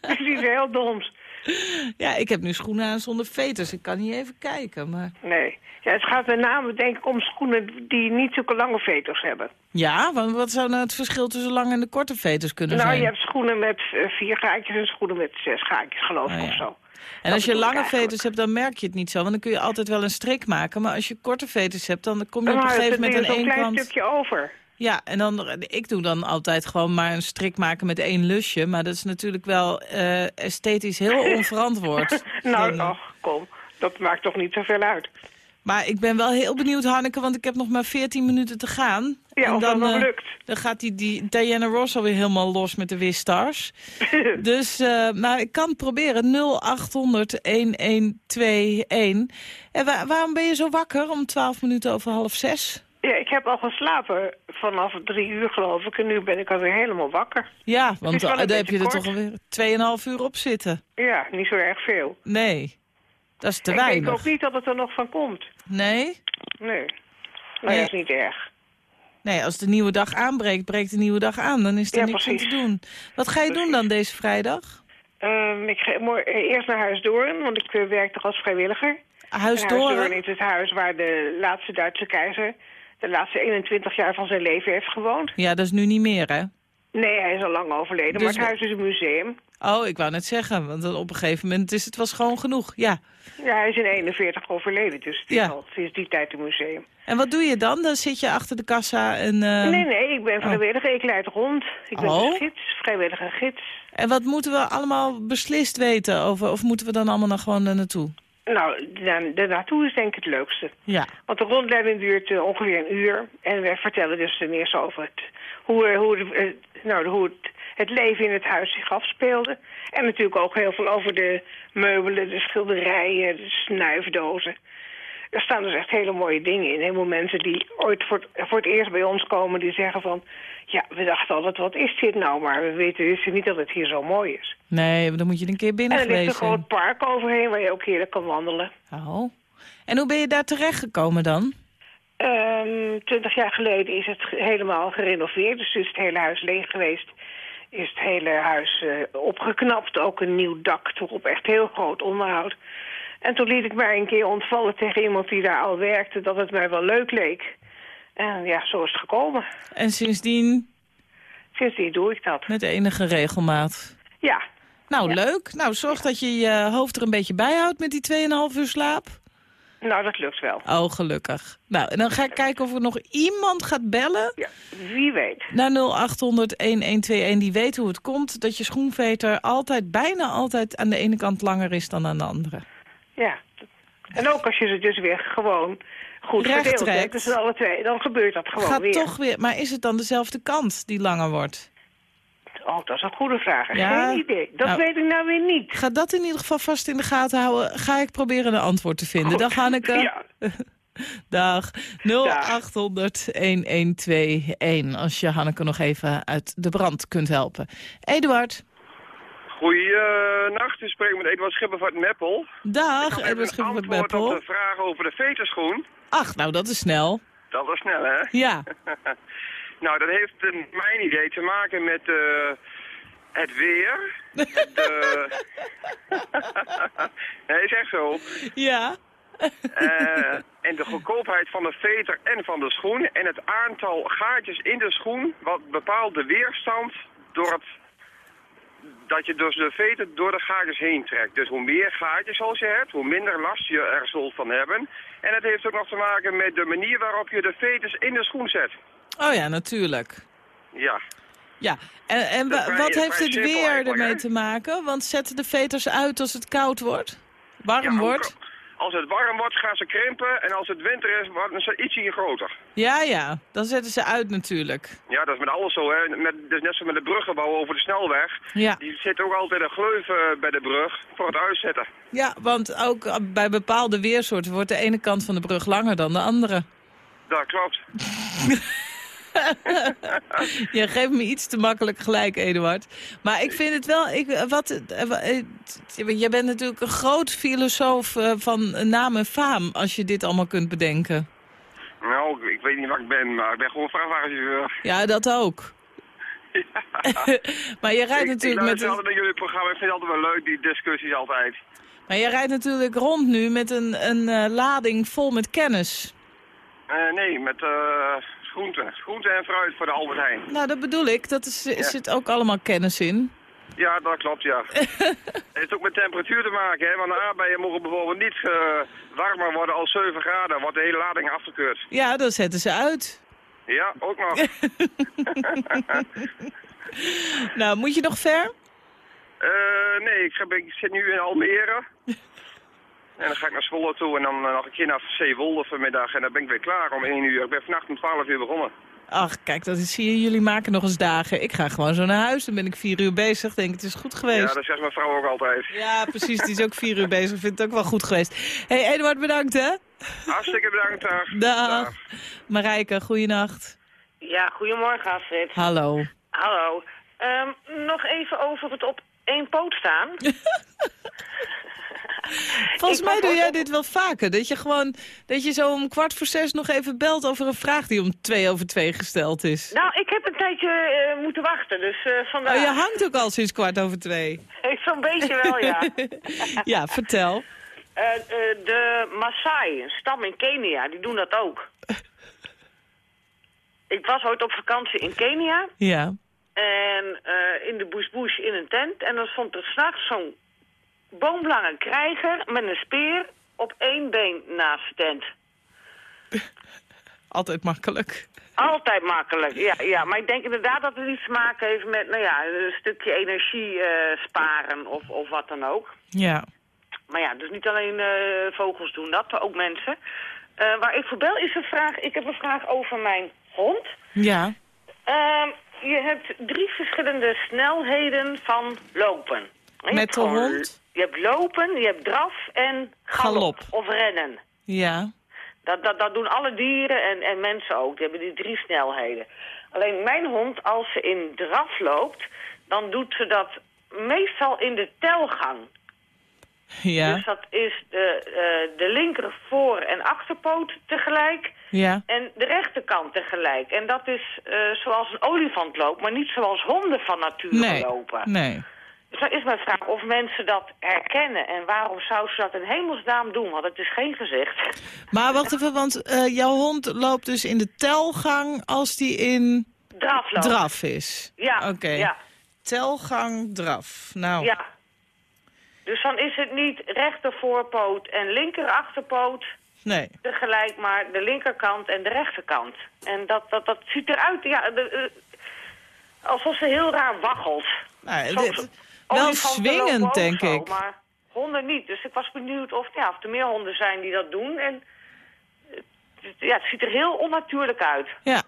Dat is iets heel doms. Ja, ik heb nu schoenen aan zonder veters. Ik kan niet even kijken, maar... Nee. Ja, het gaat met name denk ik om schoenen die niet zulke lange veters hebben. Ja, want wat zou nou het verschil tussen lange en de korte veters kunnen nou, zijn? je hebt schoenen met eh, vier gaatjes en schoenen met zes gaatjes, geloof ik, Oh, ja. of zo. En als je lange veters hebt, dan merk je het niet zo. Want dan kun je altijd wel een strik maken. Maar als je korte veters hebt, dan kom je Dan op een gegeven moment aan één klein kant... stukje over. Ja, en dan, ik doe dan altijd gewoon maar een strik maken met één lusje. Maar dat is natuurlijk wel eh, esthetisch heel onverantwoord. nou, Dan- ach, kom. Dat maakt toch niet zoveel uit. Maar ik ben wel heel benieuwd, Hanneke, want ik heb nog maar 14 minuten te gaan. Ja, en of dat nog eh, lukt. Dan gaat die, die Diana Ross alweer helemaal los met de Wistars. dus, maar ik kan het proberen. 0800-1121. En wa- waarom ben je zo wakker om 12 minuten over half zes? Ja, ik heb al geslapen vanaf drie uur, geloof ik. En nu ben ik alweer helemaal wakker. Ja, want dan heb je er toch alweer 2,5 uur op zitten. Ja, niet zo erg veel. Nee, dat is te ik weinig. denk ook niet dat het er nog van komt. Nee? Nee. Nee. dat is niet erg. Nee, als de nieuwe dag aanbreekt, breekt de nieuwe dag aan. Dan is er Ja, niks aan te doen. Wat ga je doen dan deze vrijdag? Ehm, ik ga eh, eerst naar Huisdoorn, want ik eh, werk toch als vrijwilliger. Huis En door? Huisdoorn is het huis waar de laatste Duitse keizer... de laatste 21 jaar van zijn leven heeft gewoond. Ja, dat is nu niet meer, hè? Nee, hij is al lang overleden, Dus maar het huis is een museum. Oh, ik wou net zeggen, want op een gegeven moment is het was gewoon genoeg. Ja. Ja, hij is in 41 overleden, dus het is Ja. al sinds die tijd een museum. En wat doe je dan? Dan zit je achter de kassa en... eh, nee, nee, ik ben vrijwilliger, ik leid rond. Ik ben Oh. gids, vrijwillige gids. En wat moeten we allemaal beslist weten over? Of moeten we dan allemaal nog gewoon naartoe? Nou, daar naartoe is denk ik het leukste. Ja. Want de rondleiding duurt eh, ongeveer een uur. En wij vertellen dus ten eerste over het, hoe, eh, hoe, de, eh, nou, hoe het, het leven in het huis zich afspeelde. En natuurlijk ook heel veel over de meubelen, de schilderijen, de snuifdozen. Er staan dus echt hele mooie dingen in. Helemaal mensen die ooit voor het, voor het eerst bij ons komen, die zeggen van... Ja, we dachten altijd, wat is dit nou? Maar we weten wisten niet dat het hier zo mooi is. Nee, dan moet je er een keer binnen en er ligt een groot park overheen waar je ook heerlijk kan wandelen. Oh. En hoe ben je daar terechtgekomen dan? Ehm, Twintig jaar geleden is het helemaal gerenoveerd. Dus is het hele huis leeg geweest. Is het hele huis eh, opgeknapt. Ook een nieuw dak erop. Echt heel groot onderhoud. En toen liet ik mij een keer ontvallen tegen iemand die daar al werkte... dat het mij wel leuk leek. En ja, zo is het gekomen. En sindsdien Sindsdien doe ik dat. met enige regelmaat. Ja. Nou, leuk. Nou, zorg dat je je hoofd er een beetje bij houdt met die 2,5 uur slaap. Nou, dat lukt wel. Oh, gelukkig. Nou, en dan ga ik kijken of er nog iemand gaat bellen. Ja, wie weet. Naar 0800-1121 die weet hoe het komt. Dat je schoenveter altijd, bijna altijd aan de ene kant langer is dan aan de andere. Ja. En ook als je ze dus weer gewoon goed Recht verdeeld trekt. hebt tussen alle twee... dan gebeurt dat gewoon Gaat weer. toch weer. Maar is het dan dezelfde kant die langer wordt? Oh, dat is een goede vraag. Ja? Geen idee. Dat Nou. weet ik nou weer niet. Ga dat in ieder geval vast in de gaten houden. Ga ik proberen een antwoord te vinden. Goed. Dag Hanneke. Ja. Dag. 0800-1121 als je Hanneke nog even uit de brand kunt helpen. Eduard. Goeienacht, u spreekt met Eduard Schipper van Meppel. Dag, Even Eduard Schipper met een antwoord op Meppel. de vraag over de veterschoen. Ach, nou dat is snel. Dat was snel, hè? Ja. nou, dat heeft mijn idee te maken met eh, het weer. Het, eh, nee, is echt zo. Ja. Eh, en de goedkoopheid van de veter en van de schoen. En het aantal gaatjes in de schoen, wat bepaalt de weerstand door het dat je dus de veter door de gaatjes heen trekt. Dus hoe meer gaatjes als je hebt, hoe minder last je er zult van hebben. En het heeft ook nog te maken met de manier waarop je de veters in de schoen zet. Oh ja, natuurlijk. Ja. Ja, en, en wa- vrij- wat heeft het weer ermee te maken? Want zetten de veters uit als het koud wordt? Warm Ja, wordt? Als het warm wordt gaan ze krimpen en als het winter is worden ze ietsje groter. Ja, ja. Dan zetten ze uit natuurlijk. Ja, dat is met alles zo. Hè. Met, dus net zo met de bruggenbouw over de snelweg. Ja. Die zit ook altijd een gleuf eh, bij de brug voor het uitzetten. Ja, want ook eh, bij bepaalde weersoorten wordt de ene kant van de brug langer dan de andere. Dat klopt. Je geeft me iets te makkelijk gelijk, Eduard. Maar ik vind het wel... Ik, wat, eh, eh, jij bent natuurlijk een groot filosoof eh, van naam en faam... als je dit allemaal kunt bedenken. Nou, ik weet niet wat ik ben, maar ik ben gewoon vrachtwagenchauffeur. Ja, dat ook. maar je rijdt ik, natuurlijk ik met een, altijd naar jullie programma. Ik vind het altijd wel leuk, die discussies altijd. maar je rijdt natuurlijk rond nu met een, een lading vol met kennis. Nee, met eh groenten. Groenten en fruit voor de Albert Heijn. Nou, dat bedoel ik. Dat is, zit ook allemaal kennis in. Ja, dat klopt, ja. Het heeft ook met temperatuur te maken, hè. Want de aardbeien mogen bijvoorbeeld niet eh, warmer worden als 7 graden. Wordt de hele lading afgekeurd. Ja, dan zetten ze uit. Ja, ook nog. Nou, moet je nog ver? Eh, nee, ik, ga- ik zit nu in Almere. En dan ga ik naar Zwolle toe en dan nog een keer naar Zeewolde vanmiddag. En dan ben ik weer klaar om 1 uur. Ik ben vannacht om 12 uur begonnen. Ach, kijk, dat is, zie je, jullie maken nog eens dagen. Ik ga gewoon zo naar huis, dan ben ik vier uur bezig. Denk, het is goed Ja, geweest. dat zegt mijn vrouw ook altijd. Ja, precies, die is ook vier uur bezig. Vindt het ook wel goed geweest. hey, Eduard, bedankt, hè? Hartstikke bedankt, dag. Dag. Marijke, goeienacht. Ja, goedemorgen Astrid. Hallo. Hallo. Ehm, nog even over het op één poot staan. Volgens Ik mij doe jij op- dit wel vaker. Dat je gewoon, dat je zo om kwart voor zes nog even belt over een vraag die om twee over twee gesteld is. Nou, ik heb een tijdje eh, moeten wachten, dus eh vandaar. Oh, je hangt ook al sinds kwart over twee. Zo'n beetje wel, ja. ja, vertel. Eh, de Maasai, een stam in Kenia, die doen dat ook. Ik was ooit op vakantie in Kenia. Ja. En in de bush bush in een tent. En dan stond er s'nachts zo'n boomlange krijger met een speer op één been naast de tent. Altijd makkelijk. Altijd makkelijk, ja, ja. Maar ik denk inderdaad dat het iets te maken heeft met, nou ja, een stukje energie eh, sparen of, of wat dan ook. Ja. Maar ja, dus niet alleen eh, vogels doen dat, maar ook mensen. Eh, waar ik voor bel is een vraag, ik heb een vraag over mijn hond. Ja. Ehm, je hebt drie verschillende snelheden van lopen. Met de hond? Je hebt lopen, je hebt draf en galop, Galop. of rennen. Ja. Dat, dat, dat doen alle dieren en, en mensen ook. Die hebben die drie snelheden. Alleen mijn hond, als ze in draf loopt, dan doet ze dat meestal in de telgang. Ja. Dus dat is de, eh, de linker voor- en achterpoot tegelijk Ja. en de rechterkant tegelijk. En dat is eh, zoals een olifant loopt, maar niet zoals honden van nature Nee. lopen. Nee. Dan is mijn vraag of mensen dat herkennen en waarom zou ze dat in hemelsnaam doen, want het is geen gezicht. Maar wacht even, want eh, jouw hond loopt dus in de telgang als die in Draf loopt. draf is. Ja, Oké. ja. Telgang draf. Nou, Ja. Dus dan is het niet rechter voorpoot en linker achterpoot nee. tegelijk, maar de linkerkant en de rechterkant. En dat, dat, dat ziet eruit, ja, de, eh, alsof ze heel raar waggelt. Nou, Soms- dit- wel swingend, ook denk zo, ik. Maar honden niet. Dus ik was benieuwd of, ja, of er meer honden zijn die dat doen. En eh, het- ja, het ziet er heel onnatuurlijk uit. Ja.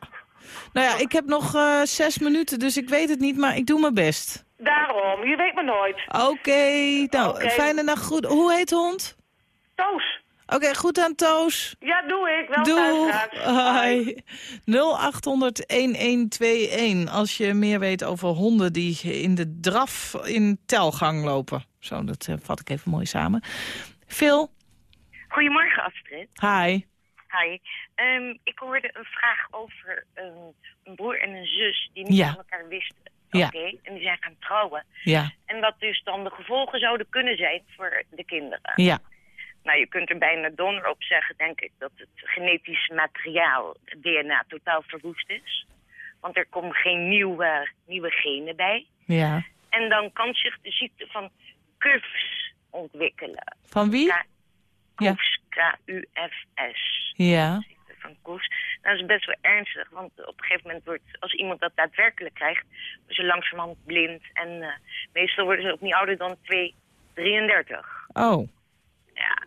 Nou ja, ik heb nog eh, zes minuten, dus ik weet het niet, maar ik doe mijn best. Daarom, je weet maar nooit. Oké, nou, fijne nacht. Goed. Hoe heet de hond? Toos. Oké, goed aan Toos. Ja, doe ik. Wel Doei. thuis Hi. 0800-1121 als je meer weet over honden die in de draf in telgang lopen. Zo, dat eh, vat ik even mooi samen. Phil, Goedemorgen, Astrid. hi. Hi. Ehm, ik hoorde een vraag over een, een broer en een zus die niet Ja. van elkaar wisten. Ja. Oké, en die zijn gaan trouwen. Ja, En wat dus dan de gevolgen zouden kunnen zijn voor de kinderen. ja. Nou, je kunt er bijna donder op zeggen, denk ik, dat het genetisch materiaal, DNA, totaal verwoest is. Want er komen geen nieuwe, nieuwe genen bij. Ja. En dan kan zich de ziekte van Kufs ontwikkelen. Van wie? K- Ja. Kufs. Ja. Van dat is best wel ernstig, want op een gegeven moment wordt, als iemand dat daadwerkelijk krijgt, ze langzamerhand blind. En eh, meestal worden ze ook niet ouder dan 2, 33. Oh. Ja.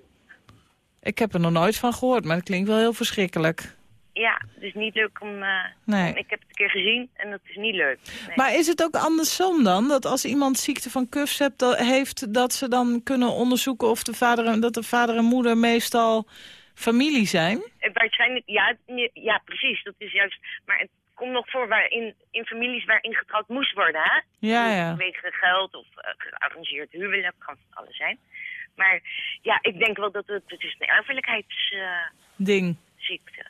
Ik heb er nog nooit van gehoord, maar het klinkt wel heel verschrikkelijk. Ja, het is niet leuk om... eh, Nee. Ik heb het een keer gezien en dat is niet leuk. Nee. Maar is het ook andersom dan? Dat als iemand ziekte van Kufs hebt, dat, heeft, dat ze dan kunnen onderzoeken of de vader en, dat de vader en moeder meestal familie zijn? Eh, Waarschijnlijk, ja, ja, precies. Dat is juist. Maar het komt nog voor waarin, in families waarin getrouwd moest worden, hè? Ja, ja. Vanwege geld of eh, gearrangeerd huwelijk, kan van alles zijn. Maar ja, ik denk wel dat het, het is een erfelijkheidsziekte. Ding.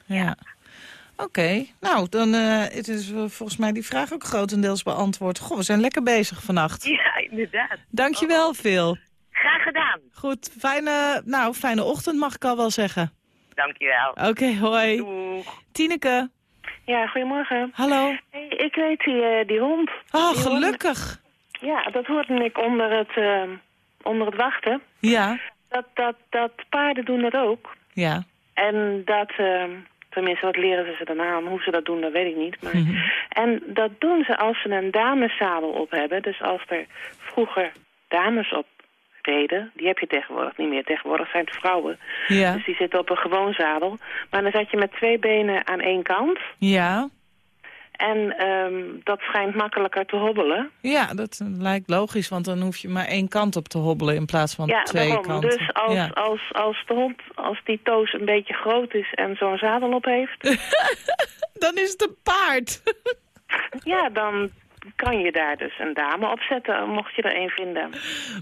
Ja. Oké, nou, dan eh, het is eh, volgens mij die vraag ook grotendeels beantwoord. Goh, we zijn lekker bezig vannacht. Ja, inderdaad. Dankjewel, Phil. Graag gedaan. Goed, fijne, nou, fijne ochtend mag ik al wel zeggen. Dankjewel. Oké, hoi. Doeg. Tineke. Ja, goedemorgen. Hallo. Hey, ik weet die, eh, die hond. Oh, Die hond- gelukkig. Ja, dat hoorde ik onder het, eh, onder het wachten. Ja, Dat, dat, dat paarden doen dat ook. ja. En dat, eh, tenminste, wat leren ze ze dan aan? Hoe ze dat doen, dat weet ik niet. Maar... En dat doen ze als ze een dameszadel op hebben. Dus als er vroeger dames op reden, die heb je tegenwoordig niet meer. Tegenwoordig zijn het vrouwen. Ja. Dus die zitten op een gewoon zadel. Maar dan zat je met twee benen aan één kant. Ja. En ehm, dat schijnt makkelijker te hobbelen. Ja, dat lijkt logisch, want dan hoef je maar één kant op te hobbelen in plaats van ja, twee daarom. kanten. Dus als, Ja. als, als de hond, als die toos een beetje groot is en zo'n zadel op heeft... dan is het een paard. ja, dan kan je daar dus een dame op zetten, mocht je er een vinden.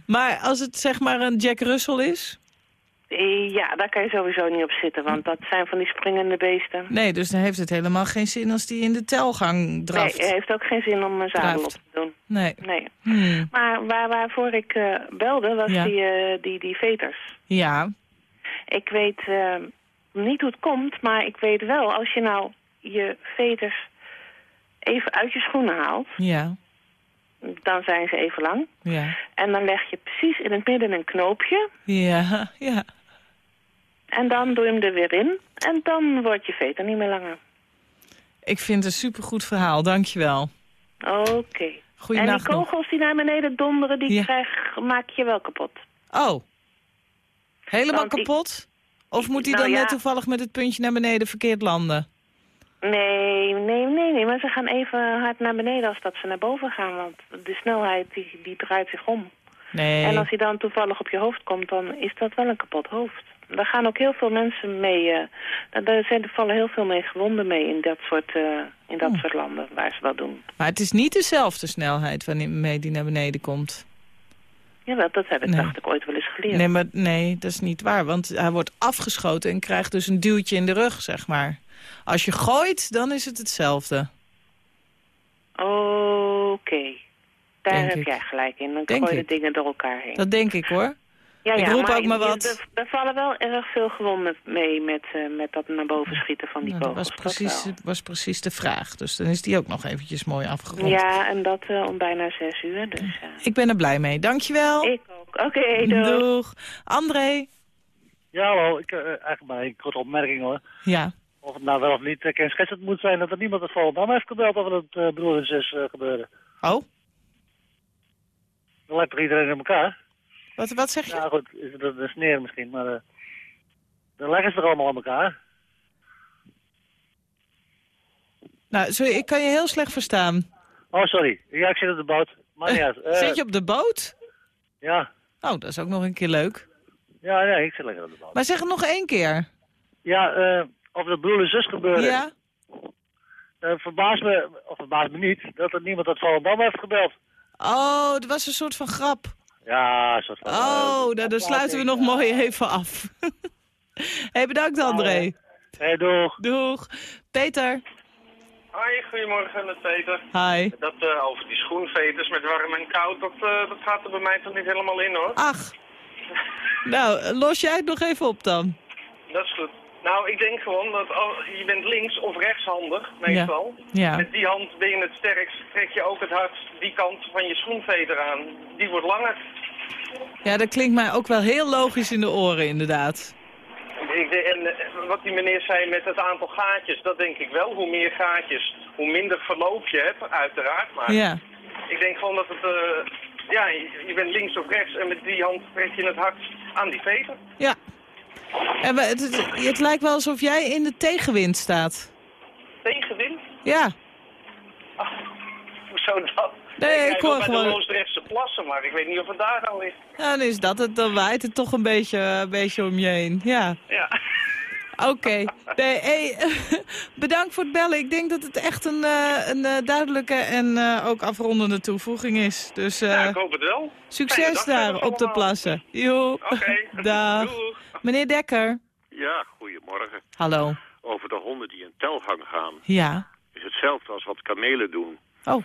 Maar als het zeg maar een Jack Russell is? Eh, Ja, daar kan je sowieso niet op zitten, want dat zijn van die springende beesten. Nee, dus dan heeft het helemaal geen zin als die in de telgang draft. Nee, het heeft ook geen zin om een zadel op te doen. Nee. Nee. Hmm. Maar waar, waarvoor ik eh, belde, was Ja. die, eh, die, die veters. Ja. Ik weet niet hoe het komt, maar ik weet wel, als je nou je veters even uit je schoenen haalt, Ja, dan zijn ze even lang. ja, En dan leg je precies in het midden een knoopje. ja, ja. En dan doe je hem er weer in. En dan wordt je veter niet meer langer. Ik vind het een supergoed verhaal, dankjewel. Oké. En Goeienacht die nog. kogels die naar beneden donderen, die Ja. krijg, maak je wel kapot. Oh, helemaal Want ik- kapot? Of moet hij Nou dan ja. net toevallig met het puntje naar beneden verkeerd landen? Nee, nee, nee, nee. Maar ze gaan even hard naar beneden als dat ze naar boven gaan. Want de snelheid die, die draait zich om. Nee. En als hij dan toevallig op je hoofd komt, dan is dat wel een kapot hoofd. Daar gaan ook heel veel mensen mee. eh, daar- zijn, er vallen heel veel mee gewonden mee in dat soort, eh, in dat Oh. soort landen waar ze dat doen. Maar het is niet dezelfde snelheid waarmee die naar beneden komt. Jawel, dat heb ik, Nee. dacht ik, ooit wel eens geleerd. Nee, maar nee, dat is niet waar. Want hij wordt afgeschoten en krijgt dus een duwtje in de rug, zeg maar. Als je gooit, dan is het hetzelfde. Oké. Daar Denk heb ik. jij gelijk in. Dan Denk gooi je de dingen door elkaar heen. Dat denk ik, hoor. Ja, ik ja, roep maar ook maar wat. Er, er vallen wel erg veel gewonden mee met, eh, met dat naar boven schieten van die Nou, dat was precies, was precies de vraag. Dus dan is die ook nog eventjes mooi afgerond. Ja, en dat eh, om bijna zes uur. Dus, ja. Ik ben er blij mee. Dankjewel. Ik ook. Oké, doei. Doeg. André. Ja, hallo. Ik, eh, eigenlijk maar een korte opmerking hoor. Ja. Of het nou wel of niet kenschetsend moet zijn dat er niemand het Volendam heeft gebeld over het uh, broer en zus uh, gebeuren. Oh? Dan lijkt toch iedereen in elkaar? Wat, wat zeg je? Ja goed, is het een sneer misschien, maar uh, dan leggen ze er allemaal aan elkaar. Nou, sorry, ik kan je heel slecht verstaan. Oh, sorry. Ja, ik zit op de boot. Maar niet uit. Uh, Zit je op de boot? Ja. Oh, dat is ook nog een keer leuk. Ja, nee, ik zit lekker op de boot. Maar zeg het nog één keer. Ja, uh, over dat broer en zus gebeuren. Ja? Uh, verbaast me, of verbaast me niet, dat er niemand uit Volendam heeft gebeld. Oh, dat was een soort van grap. Ja, van... Oh, nou, dan sluiten we nog mooi even af. hey, bedankt André. Hé, hey, doeg. Doeg. Peter. Hoi, goedemorgen met Peter. Hi. Dat uh, over die schoenveters met warm en koud, dat, uh, dat gaat er bij mij toch niet helemaal in hoor. Ach. nou, los jij het nog even op dan. Dat is goed. Nou, ik denk gewoon dat je bent links- of rechtshandig, meestal. Ja. ja. Met die hand ben je het sterkst, trek je ook het hardst die kant van je schoenveter aan. Die wordt langer. Ja, dat klinkt mij ook wel heel logisch in de oren, inderdaad. Ik, en wat die meneer zei met het aantal gaatjes, dat denk ik wel. Hoe meer gaatjes, hoe minder verloop je hebt, uiteraard. Maar ja. ik denk gewoon dat het... Uh, ja, je, je bent links of rechts en met die hand trek je het hardst aan die veter. Ja, en het, het, het, lijkt wel alsof jij in de tegenwind staat. Tegenwind? Ja. Ach, hoezo dat? Nee, ik, ik hoor gewoon... de Loosdrechtse plassen, maar ik weet niet of het daar dan ligt. Ja, dan is dat het. Dan waait het toch een beetje, een beetje om je heen. Ja. Ja. Oké. Okay. Nee, hey, bedankt voor het bellen. Ik denk dat het echt een, uh, een uh, duidelijke en uh, ook afrondende toevoeging is. Dus, ja, ik hoop het wel. Succes daar op de plassen. Jo. Oké. Okay. Dag. Doeg. Meneer Dekker. Ja, goedemorgen. Hallo. Over de honden die in telgang gaan. Ja. Is hetzelfde als wat kamelen doen. Oh.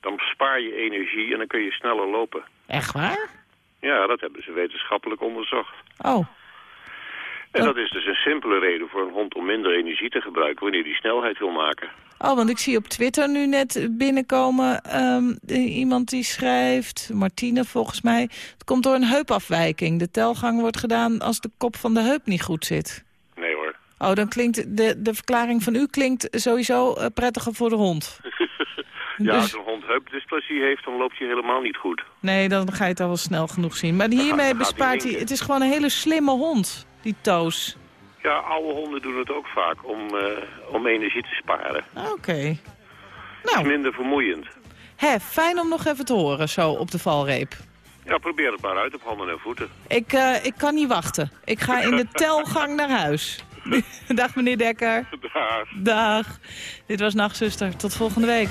Dan spaar je energie en dan kun je sneller lopen. Echt waar? Ja, dat hebben ze wetenschappelijk onderzocht. Oh. En dat is dus een simpele reden voor een hond om minder energie te gebruiken wanneer die snelheid wil maken. Oh, want ik zie op Twitter nu net binnenkomen um, iemand die schrijft, Martine volgens mij, het komt door een heupafwijking. De telgang wordt gedaan als de kop van de heup niet goed zit. Nee hoor. Oh, dan klinkt de, de verklaring van u klinkt sowieso uh, prettiger voor de hond. ja, dus... als een hond heupdysplasie heeft, dan loopt hij helemaal niet goed. Nee, dan ga je het al wel snel genoeg zien. Maar hiermee bespaart hij, het is gewoon een hele slimme hond, die Toos. Ja, oude honden doen het ook vaak om, uh, om energie te sparen. Oké. Okay. Nou. minder vermoeiend. Hé, fijn om nog even te horen, zo op de valreep. Ja, probeer het maar uit op handen en voeten. Ik, uh, ik kan niet wachten. Ik ga in de telgang naar huis. Dag meneer Dekker. Dag. Dag. Dit was Nachtzuster. Tot volgende week.